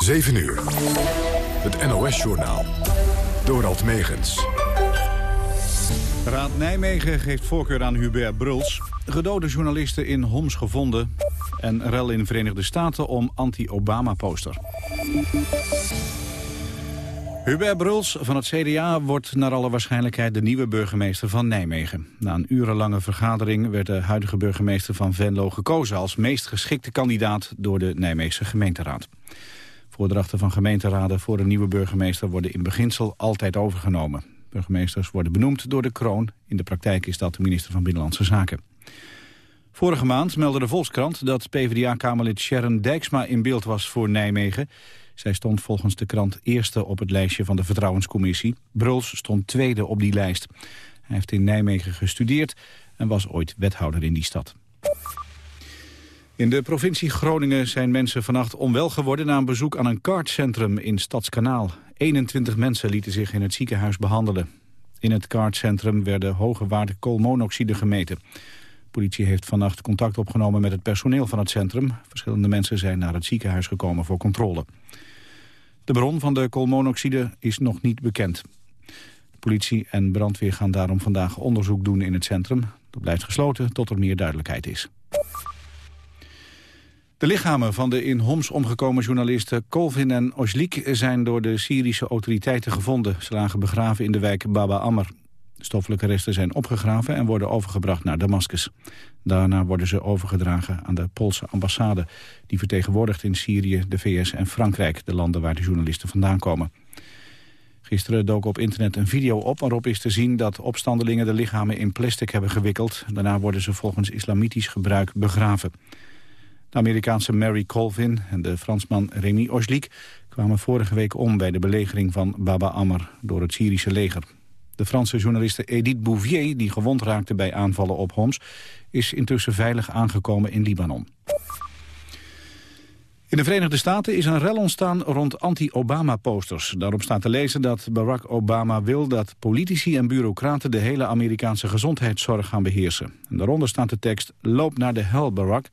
7 uur. Het NOS-journaal. Dorald Megens. Raad Nijmegen geeft voorkeur aan Hubert Bruls. Gedode journalisten in Homs gevonden. En rel in de Verenigde Staten om anti-Obama-poster. Hubert Bruls van het CDA wordt naar alle waarschijnlijkheid de nieuwe burgemeester van Nijmegen. Na een urenlange vergadering werd de huidige burgemeester van Venlo gekozen als meest geschikte kandidaat door de Nijmeegse gemeenteraad. Voordrachten van gemeenteraden voor een nieuwe burgemeester worden in beginsel altijd overgenomen. Burgemeesters worden benoemd door de kroon. In de praktijk is dat de minister van Binnenlandse Zaken. Vorige maand meldde de Volkskrant dat PvdA-kamerlid Sharon Dijksma in beeld was voor Nijmegen. Zij stond volgens de krant eerste op het lijstje van de Vertrouwenscommissie. Bruls stond tweede op die lijst. Hij heeft in Nijmegen gestudeerd en was ooit wethouder in die stad. In de provincie Groningen zijn mensen vannacht onwel geworden... na een bezoek aan een kartcentrum in Stadskanaal. 21 mensen lieten zich in het ziekenhuis behandelen. In het kartcentrum werden hoge waarden koolmonoxide gemeten. De politie heeft vannacht contact opgenomen met het personeel van het centrum. Verschillende mensen zijn naar het ziekenhuis gekomen voor controle. De bron van de koolmonoxide is nog niet bekend. De politie en brandweer gaan daarom vandaag onderzoek doen in het centrum. Dat blijft gesloten tot er meer duidelijkheid is. De lichamen van de in Homs omgekomen journalisten Colvin en Oslik zijn door de Syrische autoriteiten gevonden. Ze lagen begraven in de wijk Baba. De stoffelijke resten zijn opgegraven en worden overgebracht naar Damascus. Daarna worden ze overgedragen aan de Poolse ambassade. Die vertegenwoordigt in Syrië, de VS en Frankrijk, de landen waar de journalisten vandaan komen. Gisteren dook op internet een video op waarop is te zien dat opstandelingen de lichamen in plastic hebben gewikkeld. Daarna worden ze volgens islamitisch gebruik begraven. De Amerikaanse Mary Colvin en de Fransman Rémi Oslik kwamen vorige week om bij de belegering van Baba Amr door het Syrische leger. De Franse journaliste Edith Bouvier, die gewond raakte bij aanvallen op Homs, is intussen veilig aangekomen in Libanon. In de Verenigde Staten is een rel ontstaan rond anti-Obama-posters. Daarop staat te lezen dat Barack Obama wil dat politici en bureaucraten... de hele Amerikaanse gezondheidszorg gaan beheersen. En daaronder staat de tekst Loop naar de hel, Barack.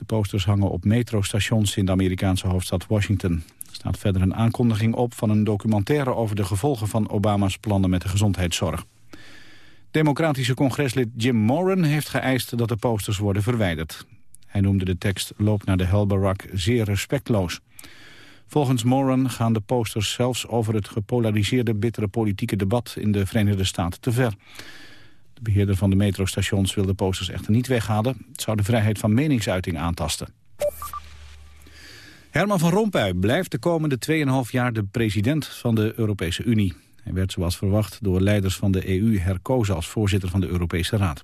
De posters hangen op metrostations in de Amerikaanse hoofdstad Washington. Er staat verder een aankondiging op van een documentaire over de gevolgen van Obama's plannen met de gezondheidszorg. Democratische congreslid Jim Moran heeft geëist dat de posters worden verwijderd. Hij noemde de tekst Loop naar de hel Barack zeer respectloos. Volgens Moran gaan de posters zelfs over het gepolariseerde bittere politieke debat in de Verenigde Staten te ver. De beheerder van de metrostations wil de posters echter niet weghalen. Het zou de vrijheid van meningsuiting aantasten. Herman van Rompuy blijft de komende 2,5 jaar de president van de Europese Unie. Hij werd zoals verwacht door leiders van de EU herkozen als voorzitter van de Europese Raad.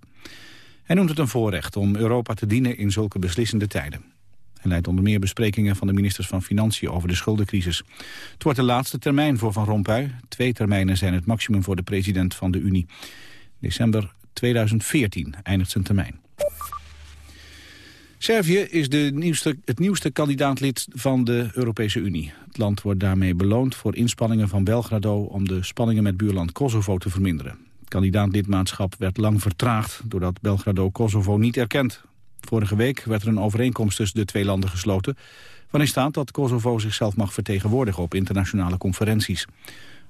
Hij noemt het een voorrecht om Europa te dienen in zulke beslissende tijden. Hij leidt onder meer besprekingen van de ministers van Financiën over de schuldencrisis. Het wordt de laatste termijn voor Van Rompuy. Twee termijnen zijn het maximum voor de president van de Unie. December 2014 eindigt zijn termijn. Servië is de nieuwste, het nieuwste kandidaatlid van de Europese Unie. Het land wordt daarmee beloond voor inspanningen van Belgrado... om de spanningen met buurland Kosovo te verminderen. Het kandidaatlidmaatschap werd lang vertraagd... doordat Belgrado Kosovo niet erkent. Vorige week werd er een overeenkomst tussen de twee landen gesloten... waarin staat dat Kosovo zichzelf mag vertegenwoordigen op internationale conferenties.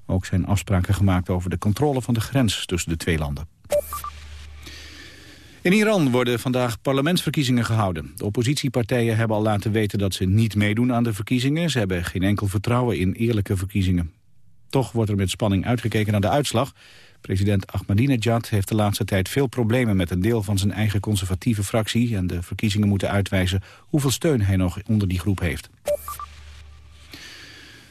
Ook zijn afspraken gemaakt over de controle van de grens tussen de twee landen. In Iran worden vandaag parlementsverkiezingen gehouden. De oppositiepartijen hebben al laten weten dat ze niet meedoen aan de verkiezingen. Ze hebben geen enkel vertrouwen in eerlijke verkiezingen. Toch wordt er met spanning uitgekeken naar de uitslag. President Ahmadinejad heeft de laatste tijd veel problemen met een deel van zijn eigen conservatieve fractie... en de verkiezingen moeten uitwijzen hoeveel steun hij nog onder die groep heeft.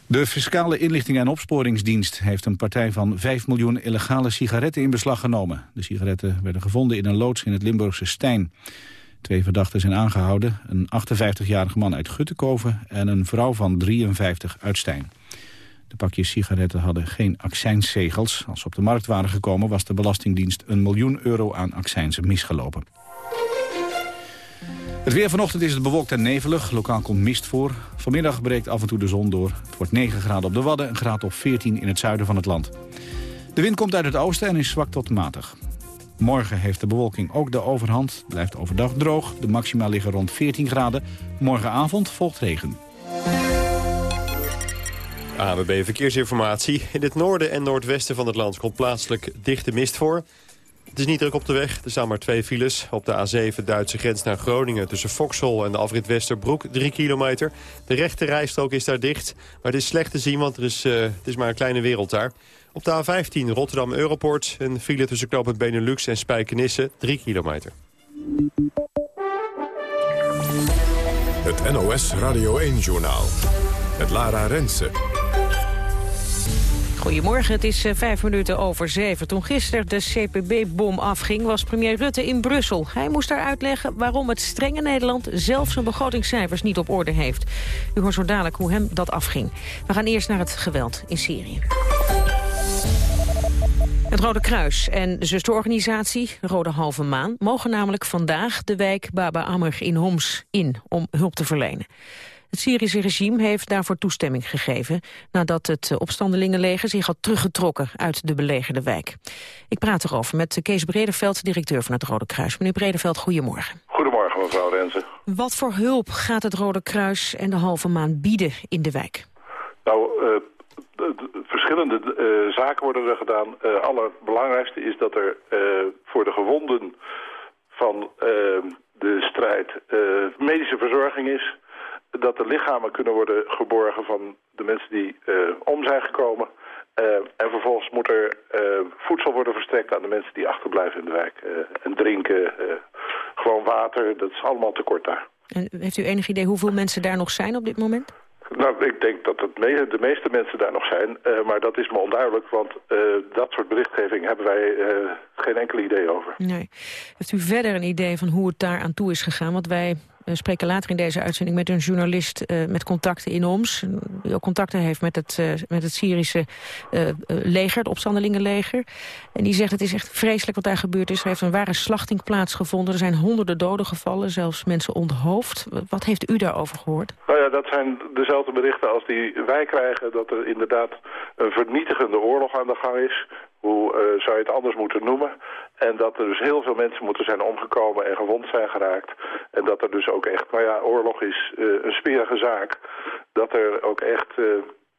De Fiscale Inlichting en Opsporingsdienst heeft een partij van 5 miljoen illegale sigaretten in beslag genomen. De sigaretten werden gevonden in een loods in het Limburgse Stijn. Twee verdachten zijn aangehouden, een 58-jarige man uit Guttekoven en een vrouw van 53 uit Stijn. De pakjes sigaretten hadden geen accijnszegels. Als ze op de markt waren gekomen was de Belastingdienst een miljoen euro aan accijnzen misgelopen. Het weer vanochtend is het bewolkt en nevelig. Lokaal komt mist voor. Vanmiddag breekt af en toe de zon door. Het wordt 9 graden op de Wadden, een graad of 14 in het zuiden van het land. De wind komt uit het oosten en is zwak tot matig. Morgen heeft de bewolking ook de overhand. Blijft overdag droog. De maxima liggen rond 14 graden. Morgenavond volgt regen. AWB Verkeersinformatie. In het noorden en noordwesten van het land komt plaatselijk dichte mist voor. Het is niet druk op de weg. Er staan maar twee files. Op de A7 Duitse grens naar Groningen tussen Foxhol en de afrit Westerbroek. Drie kilometer. De rechte rijstrook is daar dicht. Maar het is slecht te zien, want er is, uh, het is maar een kleine wereld daar. Op de A15 Rotterdam Europort. Een file tussen knooppunt Benelux en Spijkenisse. Drie kilometer. Het NOS Radio 1-journaal. Het Lara Rensen. Goedemorgen, het is eh, vijf minuten over zeven. Toen gisteren de CPB-bom afging, was premier Rutte in Brussel. Hij moest daar uitleggen waarom het strenge Nederland... zelf zijn begrotingscijfers niet op orde heeft. U hoort zo dadelijk hoe hem dat afging. We gaan eerst naar het geweld in Syrië. Het Rode Kruis en de zusterorganisatie Rode Halve Maan... mogen namelijk vandaag de wijk Baba Amr in Homs in om hulp te verlenen. Het Syrische regime heeft daarvoor toestemming gegeven... nadat het opstandelingenleger zich had teruggetrokken uit de belegerde wijk. Ik praat erover met Kees Bredeveld, directeur van het Rode Kruis. Meneer Bredeveld, goedemorgen. Goedemorgen, mevrouw Renze. Wat voor hulp gaat het Rode Kruis en de Halve Maan bieden in de wijk? Nou, uh, verschillende uh, zaken worden er gedaan. Uh, allerbelangrijkste is dat er voor de gewonden van de strijd medische verzorging is dat de lichamen kunnen worden geborgen van de mensen die uh, om zijn gekomen. Uh, en vervolgens moet er uh, voedsel worden verstrekt aan de mensen die achterblijven in de wijk. en drinken, gewoon water, dat is allemaal tekort daar. En heeft u enig idee hoeveel mensen daar nog zijn op dit moment? Nou, ik denk dat het me de meeste mensen daar nog zijn. maar dat is me onduidelijk, want dat soort berichtgeving hebben wij geen enkel idee over. Nee. Heeft u verder een idee van hoe het daar aan toe is gegaan? Want wij we spreken later in deze uitzending met een journalist uh, met contacten in Oms. Die ook contacten heeft met het, uh, met het Syrische uh, leger, het opstandelingenleger. En die zegt het is echt vreselijk wat daar gebeurd is. Er heeft een ware slachting plaatsgevonden. Er zijn honderden doden gevallen, zelfs mensen onthoofd. Wat heeft u daarover gehoord? Nou ja, dat zijn dezelfde berichten als die wij krijgen. Dat er inderdaad een vernietigende oorlog aan de gang is hoe zou je het anders moeten noemen. En dat er dus heel veel mensen moeten zijn omgekomen en gewond zijn geraakt. En dat er dus ook echt, maar ja, oorlog is uh, een smerige zaak. Dat er ook echt uh,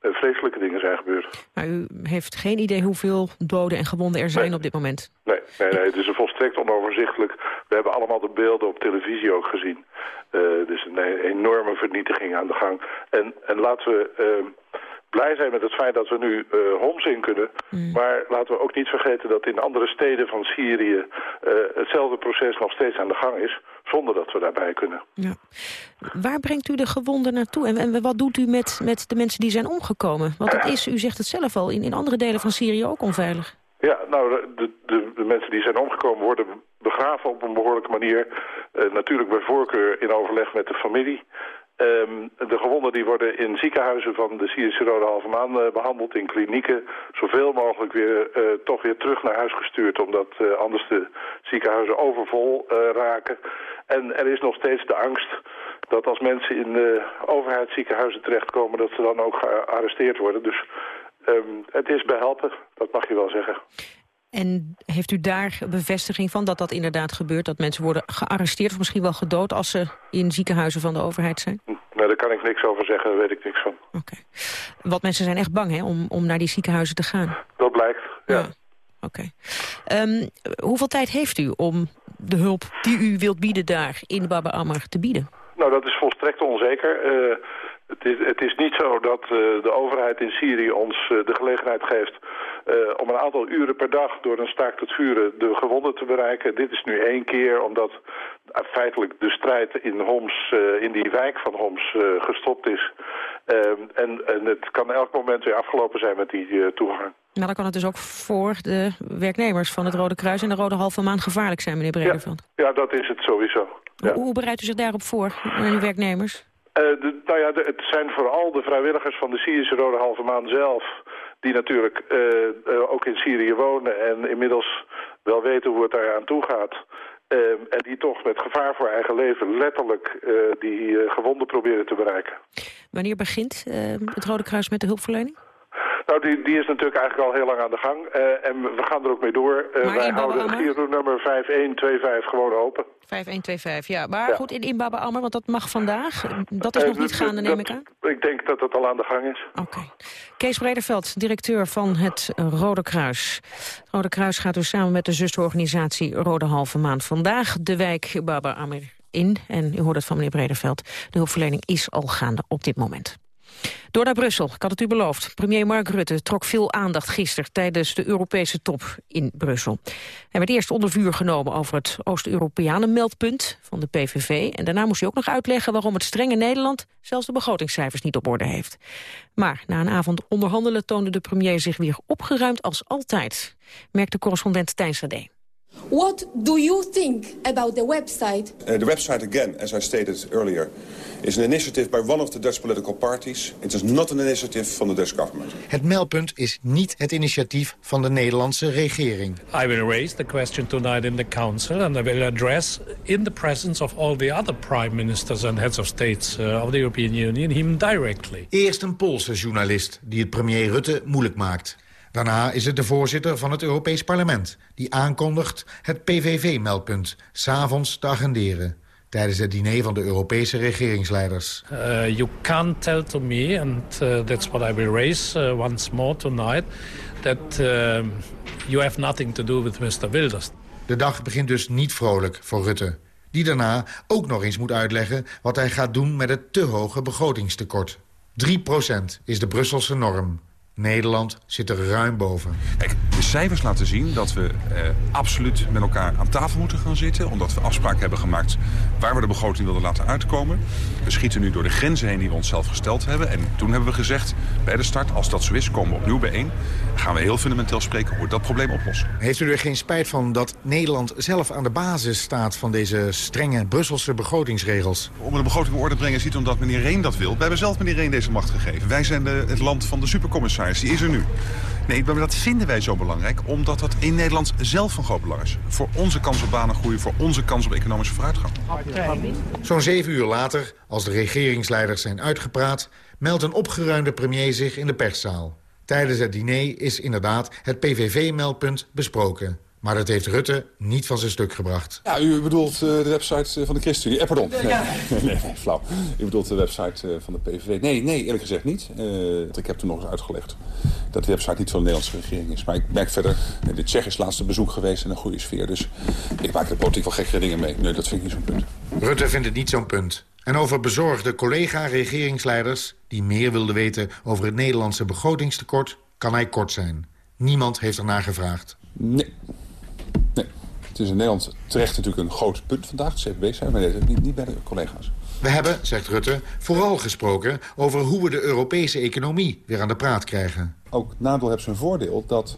vreselijke dingen zijn gebeurd. Maar u heeft geen idee hoeveel doden en gewonden er zijn nee. op dit moment? Nee, nee, nee, het is een volstrekt onoverzichtelijk. We hebben allemaal de beelden op televisie ook gezien. dus een enorme vernietiging aan de gang. En, en laten we blij zijn met het feit dat we nu uh, Homs in kunnen. Mm. Maar laten we ook niet vergeten dat in andere steden van Syrië... Uh, hetzelfde proces nog steeds aan de gang is, zonder dat we daarbij kunnen. Ja. Waar brengt u de gewonden naartoe? En, en, wat doet u met, met de mensen die zijn omgekomen? Want het is, u zegt het zelf al, in, in andere delen van Syrië ook onveilig. Ja, nou, de, de, de mensen die zijn omgekomen worden begraven op een behoorlijke manier. Uh, natuurlijk bij voorkeur in overleg met de familie. Um, de gewonden die worden in ziekenhuizen van de Syrische Rode Halve Maan uh, behandeld, in klinieken. Zoveel mogelijk weer uh, toch weer terug naar huis gestuurd, omdat uh, anders de ziekenhuizen overvol raken. En er is nog steeds de angst dat als mensen in de overheidsziekenhuizen terechtkomen, dat ze dan ook gearresteerd worden. Dus um, het is behelpen, dat mag je wel zeggen. En heeft u daar bevestiging van dat dat inderdaad gebeurt? Dat mensen worden gearresteerd of misschien wel gedood als ze in ziekenhuizen van de overheid zijn? Nee, daar kan ik niks over zeggen, daar weet ik niks van. Oké. Okay. Want mensen zijn echt bang hè, om, om naar die ziekenhuizen te gaan? Dat blijkt, ja. ja. Oké. Okay. Um, hoeveel tijd heeft u om de hulp die u wilt bieden daar in Baba Ammar te bieden? Nou, dat is volstrekt onzeker. Uh, het is, het is niet zo dat uh, de overheid in Syrië ons uh, de gelegenheid geeft uh, om een aantal uren per dag door een staakt het vuren de gewonden te bereiken. Dit is nu één keer omdat feitelijk de strijd in Homs, in die wijk van Homs gestopt is. En, en, het kan elk moment weer afgelopen zijn met die toegang. Maar dan kan het dus ook voor de werknemers van het Rode Kruis en de Rode Halve Maan gevaarlijk zijn, meneer Bredeveld. Ja, ja, dat is het sowieso. Ja. Hoe, hoe bereidt u zich daarop voor, uw werknemers? De, nou ja, het zijn vooral de vrijwilligers van de Syrische Rode Halve Maan zelf... die natuurlijk uh, uh, ook in Syrië wonen en inmiddels wel weten hoe het daar aan toe gaat... en die toch met gevaar voor eigen leven letterlijk die gewonden proberen te bereiken. Wanneer begint het Rode Kruis met de hulpverlening? Nou, die, die is natuurlijk eigenlijk al heel lang aan de gang. Uh, en we gaan er ook mee door. Uh, wij houden Giro nummer 5125 gewoon open. 5125, ja. Maar goed, in, in Baba Ammer, want dat mag vandaag. Dat is nog niet gaande, neem ik aan? Ik denk dat het al aan de gang is. Oké. Kees Brederveld, directeur van het Rode Kruis. Het Rode Kruis gaat dus samen met de zusterorganisatie Rode Halve Maand vandaag de wijk Baba Ammer in. En u hoort het van meneer Brederveld. De hulpverlening is al gaande op dit moment. Door naar Brussel, ik had het u beloofd. Premier Mark Rutte trok veel aandacht gisteren tijdens de Europese top in Brussel. Hij werd eerst onder vuur genomen over het Oost-Europeanen meldpunt van de PVV. En daarna moest hij ook nog uitleggen waarom het strenge Nederland zelfs de begrotingscijfers niet op orde heeft. Maar na een avond onderhandelen toonde de premier zich weer opgeruimd als altijd, merkte correspondent Tijn Sade. What do you think about the website? Uh, the website, again, as I stated earlier, is an initiative by one of the Dutch political parties. It is not an initiative from the Dutch government. Het meldpunt is niet het initiatief van de Nederlandse regering. I will raise the question tonight in the council and I will address in the presence of all the other prime ministers and heads of states uh, of the European Union him directly. Eerst een Poolse journalist die het premier Rutte moeilijk maakt. Daarna is het de voorzitter van het Europees Parlement... die aankondigt het PVV-meldpunt s'avonds te agenderen tijdens het diner van de Europese regeringsleiders. Uh, you can't tell to me, and uh, that's what I will raise uh, once more tonight... that uh, you have nothing to do with Mr. Wilders. De dag begint dus niet vrolijk voor Rutte. Die daarna ook nog eens moet uitleggen wat hij gaat doen met het te hoge begrotingstekort. 3% is de Brusselse norm. Nederland zit er ruim boven. Kijk, de cijfers laten zien dat we eh, absoluut met elkaar aan tafel moeten gaan zitten. Omdat we afspraken hebben gemaakt waar we de begroting wilden laten uitkomen. We schieten nu door de grenzen heen die we onszelf gesteld hebben. En toen hebben we gezegd, bij de start, als dat zo is, komen we opnieuw bijeen. Dan gaan we heel fundamenteel spreken hoe we dat probleem oplossen. Heeft u er geen spijt van dat Nederland zelf aan de basis staat van deze strenge Brusselse begrotingsregels? Om de begroting in orde te brengen, ziet omdat meneer Reen dat wil. Wij hebben zelf meneer Reen deze macht gegeven. Wij zijn de, het land van de supercommissaris is er nu. Nee, dat vinden wij zo belangrijk, omdat dat in Nederland zelf van groot belang is. Voor onze kans op banengroei, voor onze kans op economische vooruitgang. Zo'n zeven uur later, als de regeringsleiders zijn uitgepraat... meldt een opgeruimde premier zich in de perszaal. Tijdens het diner is inderdaad het PVV-meldpunt besproken. Maar dat heeft Rutte niet van zijn stuk gebracht. Ja, u bedoelt uh, de website van de ChristenUnie. Eh, pardon. Nee, nee, nee, nee, flauw. U bedoelt de website uh, van de PVV. Nee, nee, eerlijk gezegd niet. Uh, ik heb toen nog eens uitgelegd dat de website niet van de Nederlandse regering is. Maar ik merk verder, de Tsjech is laatste bezoek geweest in een goede sfeer. Dus ik maak er politiek wel gekkere dingen mee. Nee, dat vind ik niet zo'n punt. Rutte vindt het niet zo'n punt. En over bezorgde collega-regeringsleiders... die meer wilden weten over het Nederlandse begrotingstekort... kan hij kort zijn. Niemand heeft ernaar gevraagd. Nee, Nee, het is in Nederland terecht natuurlijk een groot punt vandaag. Het CPB zijn, maar niet, niet bij de collega's. We hebben, zegt Rutte, vooral gesproken over hoe we de Europese economie weer aan de praat krijgen. Ook nadeel heeft zijn voordeel dat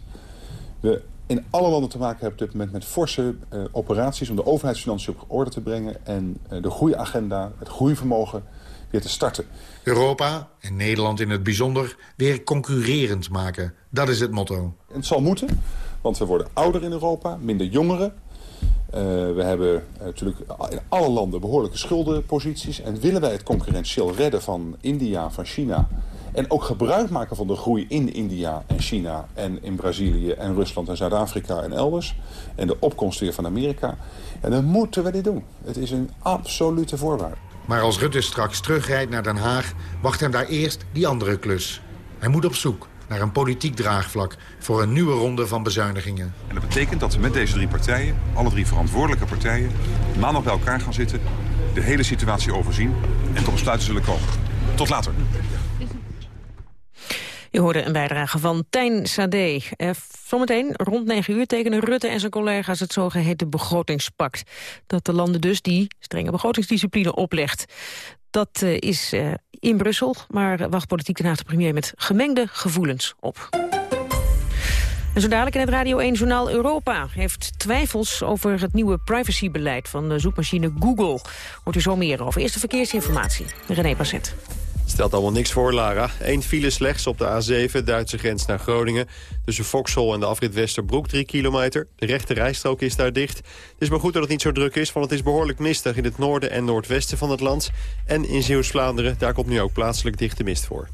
we in alle landen te maken hebben op dit moment met forse uh, operaties... om de overheidsfinanciën op orde te brengen en uh, de groeiagenda, het groeivermogen weer te starten. Europa, en Nederland in het bijzonder, weer concurrerend maken. Dat is het motto. Het zal moeten, want we worden ouder in Europa, minder jongeren. Uh, we hebben uh, natuurlijk in alle landen behoorlijke schuldenposities. En willen wij het concurrentieel redden van India, van China... en ook gebruik maken van de groei in India en China... en in Brazilië en Rusland en Zuid-Afrika en elders... en de opkomst weer van Amerika... en dan moeten we dit doen. Het is een absolute voorwaarde. Maar als Rutte straks terugrijdt naar Den Haag... wacht hem daar eerst die andere klus. Hij moet op zoek naar een politiek draagvlak voor een nieuwe ronde van bezuinigingen. En dat betekent dat we met deze drie partijen, alle drie verantwoordelijke partijen, maandag bij elkaar gaan zitten, de hele situatie overzien en tot besluiten zullen komen. Tot later. Je hoorde een bijdrage van Tijn Sade. Eh, zometeen rond 9 uur tekenen Rutte en zijn collega's het zogeheten begrotingspact. Dat de landen dus die strenge begrotingsdiscipline oplegt. Dat uh, is uh, in Brussel, maar wacht politiek Den de premier met gemengde gevoelens op. En zo dadelijk in het Radio 1-journaal Europa heeft twijfels over het nieuwe privacybeleid van de zoekmachine Google. Hoort u zo meer over. Eerste verkeersinformatie. René Passet. Stelt allemaal niks voor, Lara. Eén file slechts op de A7, Duitse grens naar Groningen. Tussen Vauxhall en de afrit Westerbroek, 3 kilometer. De rechte rijstrook is daar dicht. Het is maar goed dat het niet zo druk is, want het is behoorlijk mistig... in het noorden en noordwesten van het land. En in Zeeuws-Vlaanderen, daar komt nu ook plaatselijk dichte mist voor.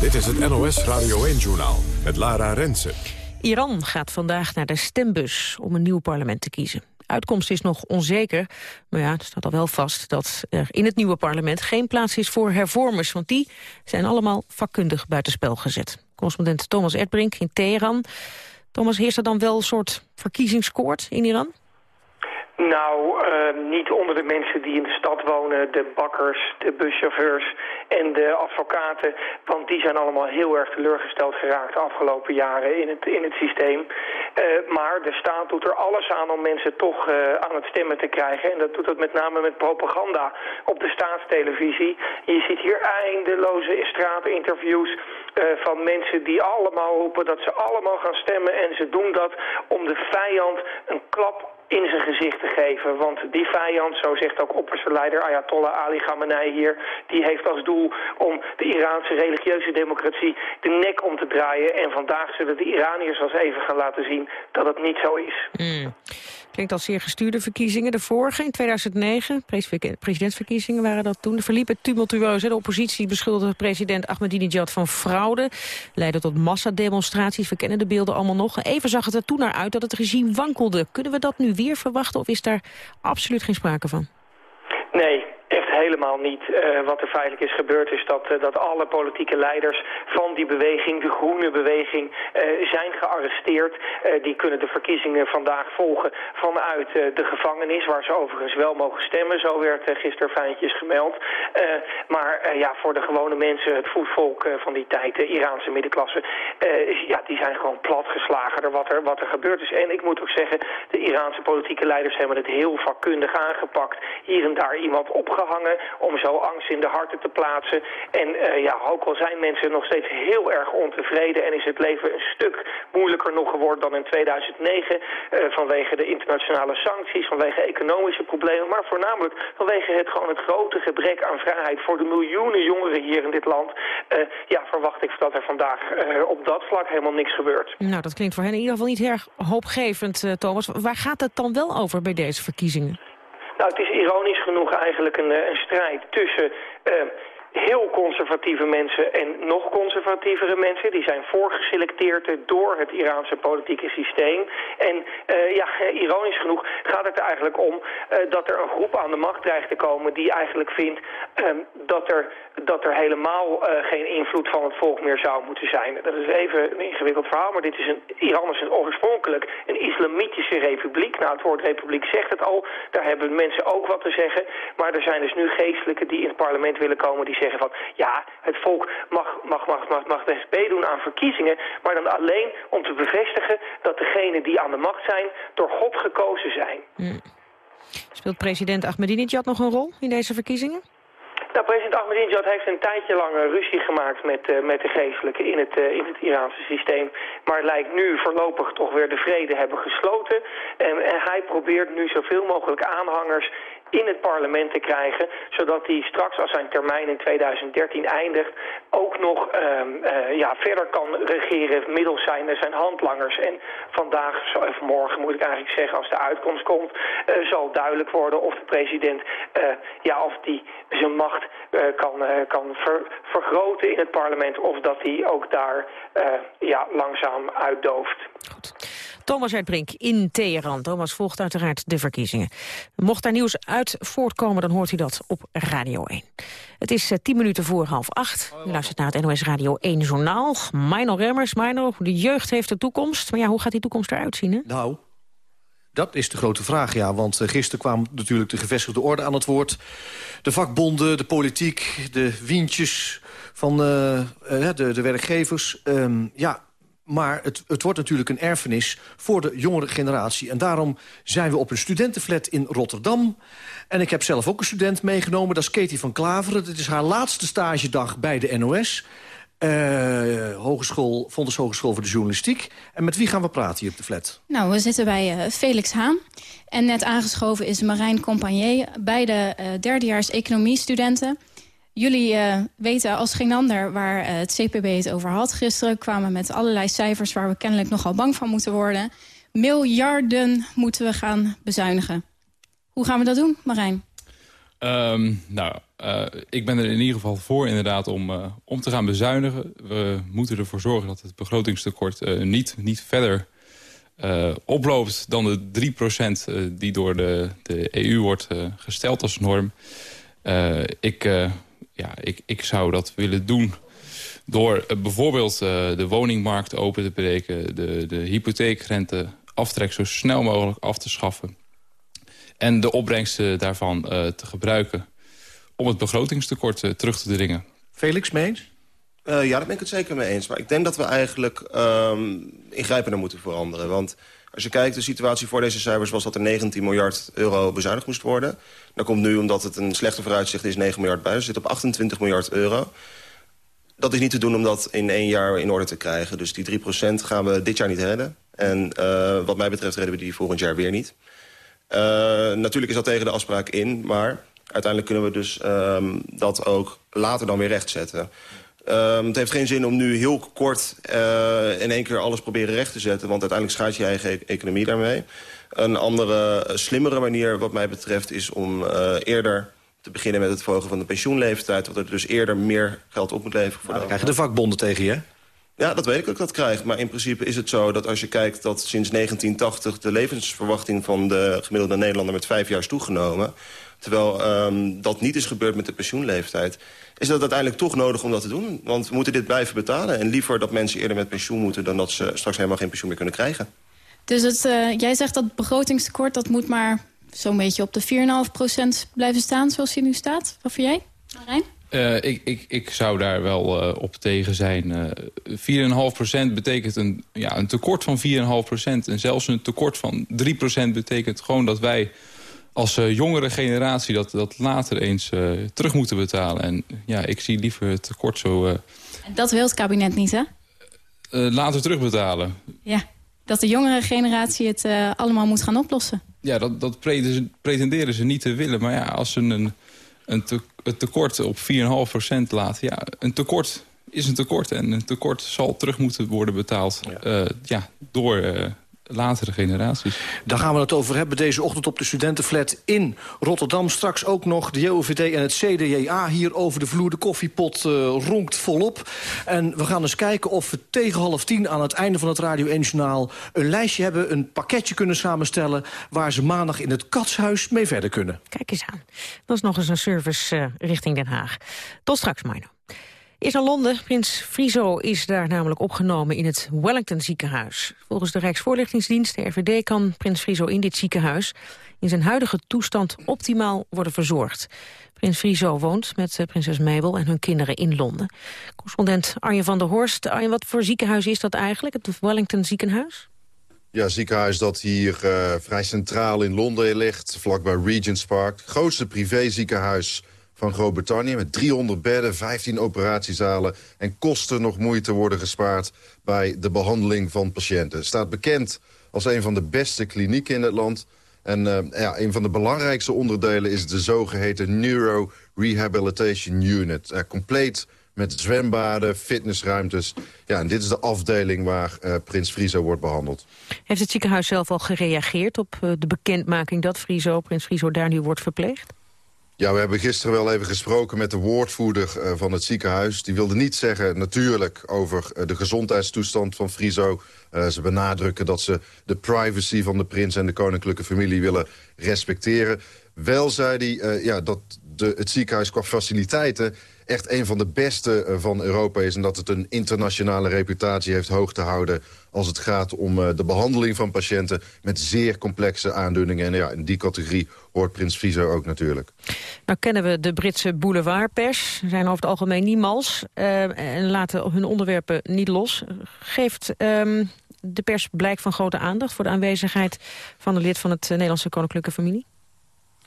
Dit is het NOS Radio 1-journaal met Lara Rensen. Iran gaat vandaag naar de stembus om een nieuw parlement te kiezen. Uitkomst is nog onzeker, maar ja, het staat al wel vast dat er in het nieuwe parlement geen plaats is voor hervormers, want die zijn allemaal vakkundig buitenspel gezet. Correspondent Thomas Erdbrink in Teheran. Thomas, heerst er dan wel een soort verkiezingskoord in Iran? Nou, uh, niet onder de mensen die in de stad wonen, de bakkers, de buschauffeurs en de advocaten. Want die zijn allemaal heel erg teleurgesteld geraakt de afgelopen jaren in het, in het systeem. Uh, maar de staat doet er alles aan om mensen toch uh, aan het stemmen te krijgen. En dat doet het met name met propaganda op de staatstelevisie. Je ziet hier eindeloze straatinterviews van mensen die allemaal roepen dat ze allemaal gaan stemmen. En ze doen dat om de vijand een klap in zijn gezicht te geven. Want die vijand, zo zegt ook opperste leider Ayatollah Ali Khamenei hier... die heeft als doel om de Iraanse religieuze democratie de nek om te draaien. En vandaag zullen de Iraniërs als even gaan laten zien dat het niet zo is. Mm. Klinkt als zeer gestuurde verkiezingen. De vorige, in 2009, presidentsverkiezingen waren dat toen. Verliepen tumultueus. De oppositie beschuldigde president Ahmadinejad van fraude. Leidde tot massademonstraties. We kennen de beelden allemaal nog. Even zag het er toen naar uit dat het regime wankelde. Kunnen we dat nu weer verwachten of is daar absoluut geen sprake van? Nee, helemaal niet. Uh, wat er feitelijk is gebeurd is dat, uh, dat alle politieke leiders van die beweging, de groene beweging, uh, zijn gearresteerd. die kunnen de verkiezingen vandaag volgen vanuit de gevangenis, waar ze overigens wel mogen stemmen. Zo werd gisteren fijntjes gemeld. maar ja, voor de gewone mensen, het voetvolk van die tijd, de Iraanse middenklasse, ja, die zijn gewoon platgeslagen door wat er, wat er gebeurd is. En ik moet ook zeggen, de Iraanse politieke leiders hebben het heel vakkundig aangepakt. Hier en daar iemand opgehaald om zo angst in de harten te plaatsen. En uh, ja, ook al zijn mensen nog steeds heel erg ontevreden en is het leven een stuk moeilijker nog geworden dan in 2009 uh, eh, vanwege de internationale sancties, vanwege economische problemen, maar voornamelijk vanwege het gewoon het grote gebrek aan vrijheid voor de miljoenen jongeren hier in dit land. Uh, ja, verwacht ik dat er vandaag op dat vlak helemaal niks gebeurt. Nou, dat klinkt voor hen in ieder geval niet erg hoopgevend, Thomas. Waar gaat het dan wel over bij deze verkiezingen? Nou, het is ironisch genoeg eigenlijk een, eh, een strijd tussen... Uh, heel conservatieve mensen en nog conservatievere mensen. Die zijn voorgeselecteerd door het Iraanse politieke systeem. En uh, ja, ironisch genoeg gaat het er eigenlijk om uh, dat er een groep aan de macht dreigt te komen... die eigenlijk vindt um, dat, er, dat er helemaal uh, geen invloed van het volk meer zou moeten zijn. Dat is even een ingewikkeld verhaal, maar dit is een, Iran is een oorspronkelijk een islamitische republiek. Nou, het woord republiek zegt het al. Daar hebben mensen ook wat te zeggen. Maar er zijn dus nu geestelijken die in het parlement willen komen... die zeggen van ja, het volk mag, mag, mag, mag, mag best meedoen aan verkiezingen, maar dan alleen om te bevestigen dat degenen die aan de macht zijn door God gekozen zijn. Hmm. Speelt president Ahmadinejad nog een rol in deze verkiezingen? Nou, president Ahmadinejad heeft een tijdje lang ruzie gemaakt met, uh, met de geestelijken in het, uh, in het Iraanse systeem. Maar lijkt nu voorlopig toch weer de vrede hebben gesloten. En, en hij probeert nu zoveel mogelijk aanhangers in het parlement te krijgen. Zodat hij straks, als zijn termijn in 2013 eindigt, ook nog um, uh, ja, verder kan regeren middels zijn, zijn handlangers. En vandaag, of morgen moet ik eigenlijk zeggen, als de uitkomst komt, uh, zal duidelijk worden of de president, ja, of die zijn macht kan, kan ver, vergroten in het parlement. Of dat hij ook daar ja, langzaam uitdooft. Goed. Thomas Uitbrink in Teheran. Thomas volgt uiteraard de verkiezingen. Mocht daar nieuws uit voortkomen, dan hoort u dat op Radio 1. Het is uh, tien minuten voor half acht. U luistert naar het NOS Radio 1 Journaal. Mino Remmers, Mino, de jeugd heeft de toekomst. Maar ja, hoe gaat die toekomst eruit zien? Hè? Nou, dat is de grote vraag, ja. Want uh, gisteren kwam natuurlijk de gevestigde orde aan het woord. De vakbonden, de politiek, de wientjes van uh, de, de, werkgevers. Um, ja, maar het, het, wordt natuurlijk een erfenis voor de jongere generatie. En daarom zijn we op een studentenflat in Rotterdam. En ik heb zelf ook een student meegenomen, dat is Katie van Klaveren. Het is haar laatste stagedag bij de NOS. Uh, eh, Hogeschool, Hogeschool voor de Journalistiek. En met wie gaan we praten hier op de flat? Nou, we zitten bij uh, Felix Haan. En net aangeschoven is Marijn Compagnier. Beide uh, derdejaars economiestudenten. Jullie uh, weten als geen ander waar uh, het CPB het over had. Gisteren kwamen met allerlei cijfers waar we kennelijk nogal bang van moeten worden. Miljarden moeten we gaan bezuinigen. Hoe gaan we dat doen, Marijn? Um, nou, ik ben er in ieder geval voor inderdaad om, om te gaan bezuinigen. We moeten ervoor zorgen dat het begrotingstekort niet, niet verder oploopt dan de 3% die door de, de EU wordt gesteld als norm. ik, ja, ik, ik zou dat willen doen door bijvoorbeeld de woningmarkt open te breken... de, de hypotheekrente aftrek zo snel mogelijk af te schaffen... en de opbrengsten daarvan te gebruiken om het begrotingstekort uh, terug te dringen. Felix, mee eens? Uh, ja, daar ben ik het zeker mee eens. Maar ik denk dat we eigenlijk um, ingrijpender moeten veranderen. Want als je kijkt, de situatie voor deze cijfers was dat er 19 miljard euro bezuinigd moest worden. Dan komt nu, omdat het een slechte vooruitzicht is, 9 miljard bij. Dus zit op 28 miljard euro. Dat is niet te doen om dat in één jaar in orde te krijgen. Dus die 3% gaan we dit jaar niet redden. En uh, wat mij betreft redden we die volgend jaar weer niet. Uh, natuurlijk is dat tegen de afspraak in, maar uiteindelijk kunnen we dus um, dat ook later dan weer rechtzetten. Um, het heeft geen zin om nu heel kort uh, in één keer alles proberen recht te zetten... want uiteindelijk schaadt je eigen e economie daarmee. Een andere, slimmere manier wat mij betreft is om uh, eerder te beginnen met het verhogen van de pensioenleeftijd... wat er dus eerder meer geld op moet leveren. Voor nou, dan krijgen de vakbonden tegen je, Ja, dat weet ik dat ik dat krijg. Maar in principe is het zo dat als je kijkt dat sinds 1980... de levensverwachting van de gemiddelde Nederlander met vijf jaar is toegenomen... Terwijl um, dat niet is gebeurd met de pensioenleeftijd. Is dat uiteindelijk toch nodig om dat te doen? Want we moeten dit blijven betalen. En liever dat mensen eerder met pensioen moeten... dan dat ze straks helemaal geen pensioen meer kunnen krijgen. Dus het, uh, jij zegt dat begrotingstekort... dat moet maar zo'n beetje op de 4,5% blijven staan zoals hij nu staat. Wat vind jij, Marijn? Uh, ik, ik, ik zou daar wel uh, op tegen zijn. Uh, 4,5% betekent een, ja, een tekort van 4,5%. En zelfs een tekort van 3% betekent gewoon dat wij als uh, jongere generatie dat, dat later eens uh, terug moeten betalen. En ja, ik zie liever het tekort zo... Uh, dat wil het kabinet niet, hè? later terugbetalen. Ja, dat de jongere generatie het allemaal moet gaan oplossen. Ja, dat, dat pretenderen ze niet te willen. Maar ja, als ze een, een te, het tekort op 4,5% laten... Ja, een tekort is een tekort. En een tekort zal terug moeten worden betaald ja. ja door latere generaties. Daar gaan we het over hebben deze ochtend op de studentenflat in Rotterdam. Straks ook nog de JOVD en het CDJA hier over de vloer. De koffiepot uh, ronkt volop. En we gaan eens kijken of we tegen half tien aan het einde van het Radio 1 Journaal... een lijstje hebben, een pakketje kunnen samenstellen... waar ze maandag in het Katshuis mee verder kunnen. Kijk eens aan. Dat is nog eens een service uh, richting Den Haag. Tot straks, Mino. Is aan Londen. Prins Friso is daar namelijk opgenomen in het Wellington ziekenhuis. Volgens de Rijksvoorlichtingsdienst, de RVD, kan prins Friso in dit ziekenhuis in zijn huidige toestand optimaal worden verzorgd. Prins Friso woont met eh, prinses Mabel en hun kinderen in Londen. Correspondent Arjen van der Horst. Arjen, wat voor ziekenhuis is dat eigenlijk, het Wellington ziekenhuis? Ja, ziekenhuis dat hier uh, vrij centraal in Londen ligt, vlakbij Regent's Park. Het grootste privéziekenhuis van Groot-Brittannië... met 300 bedden, 15 operatiezalen... en kosten nog moeite worden gespaard bij de behandeling van patiënten. Staat bekend als een van de beste klinieken in het land... En uh, ja, een van de belangrijkste onderdelen is de zogeheten Neuro Rehabilitation Unit. Uh, compleet met zwembaden, fitnessruimtes. Ja, en dit is de afdeling waar uh, Prins Friso wordt behandeld. Heeft het ziekenhuis zelf al gereageerd op de bekendmaking dat Prins Friso daar nu wordt verpleegd? Ja, we hebben gisteren wel even gesproken met de woordvoerder uh, van het ziekenhuis. Die wilde niet zeggen natuurlijk over uh, de gezondheidstoestand van Friso. Uh, ze benadrukken dat ze de privacy van de prins en de koninklijke familie willen respecteren. Wel zei hij ja, dat de, het ziekenhuis qua faciliteiten echt een van de beste eh, van Europa is... en dat het een internationale reputatie heeft hoog te houden... als het gaat om eh, de behandeling van patiënten met zeer complexe aandoeningen. En ja, in die categorie hoort Prins Friso ook natuurlijk. Nou kennen we de Britse boulevardpers. Ze zijn over het algemeen niet mals uh, en laten hun onderwerpen niet los. Geeft... Um, de pers blijk van grote aandacht voor de aanwezigheid van een lid van het Nederlandse koninklijke familie?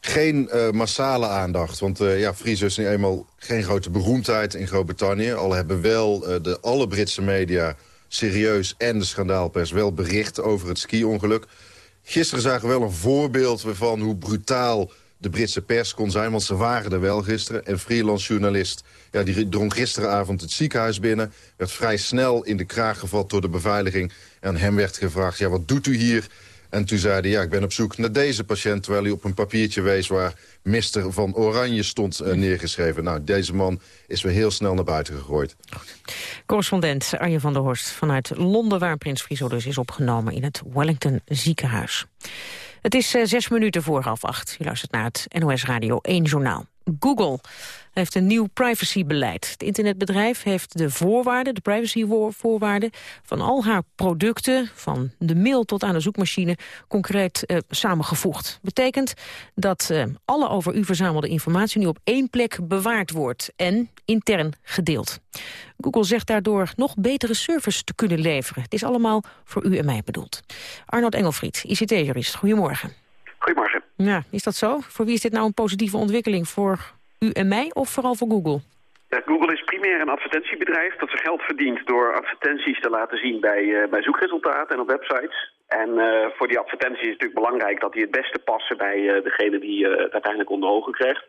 Geen uh, massale aandacht, want uh, ja, Friese is nu eenmaal geen grote beroemdheid in Groot-Brittannië. Al hebben wel uh, de alle Britse media serieus en de schandaalpers wel bericht over het ski-ongeluk. Gisteren zagen we wel een voorbeeld van hoe brutaal de Britse pers kon zijn. Want ze waren er wel gisteren. En freelance journalist ja, die drong gisteravond het ziekenhuis binnen. Werd vrij snel in de kraag gevat door de beveiliging. En hem werd gevraagd, ja, wat doet u hier? En toen zei hij, ja, ik ben op zoek naar deze patiënt... terwijl hij op een papiertje wees waar Mister van Oranje stond uh, neergeschreven. Nou, deze man is weer heel snel naar buiten gegooid. Correspondent Arjen van der Horst vanuit Londen... waar Prins Friso dus is opgenomen in het Wellington ziekenhuis. Het is uh, zes minuten voor half acht. U luistert naar het NOS Radio 1 Journaal. Google heeft een nieuw privacybeleid. Het internetbedrijf heeft de voorwaarden, de privacyvoorwaarden... van al haar producten, van de mail tot aan de zoekmachine... concreet uh, samengevoegd. Betekent dat uh, alle over u verzamelde informatie... nu op één plek bewaard wordt en intern gedeeld. Google zegt daardoor nog betere service te kunnen leveren. Het is allemaal voor u en mij bedoeld. Arnold Engelfried, ICT-jurist, goedemorgen. Goedemorgen. Ja, is dat zo? Voor wie is dit nou een positieve ontwikkeling? Voor u en mij of vooral voor Google? Ja, Google is primair een advertentiebedrijf dat zijn geld verdient door advertenties te laten zien bij, uh, bij zoekresultaten en op websites. En uh, voor die advertenties is het natuurlijk belangrijk dat die het beste passen bij uh, degene die het uiteindelijk onder ogen krijgt.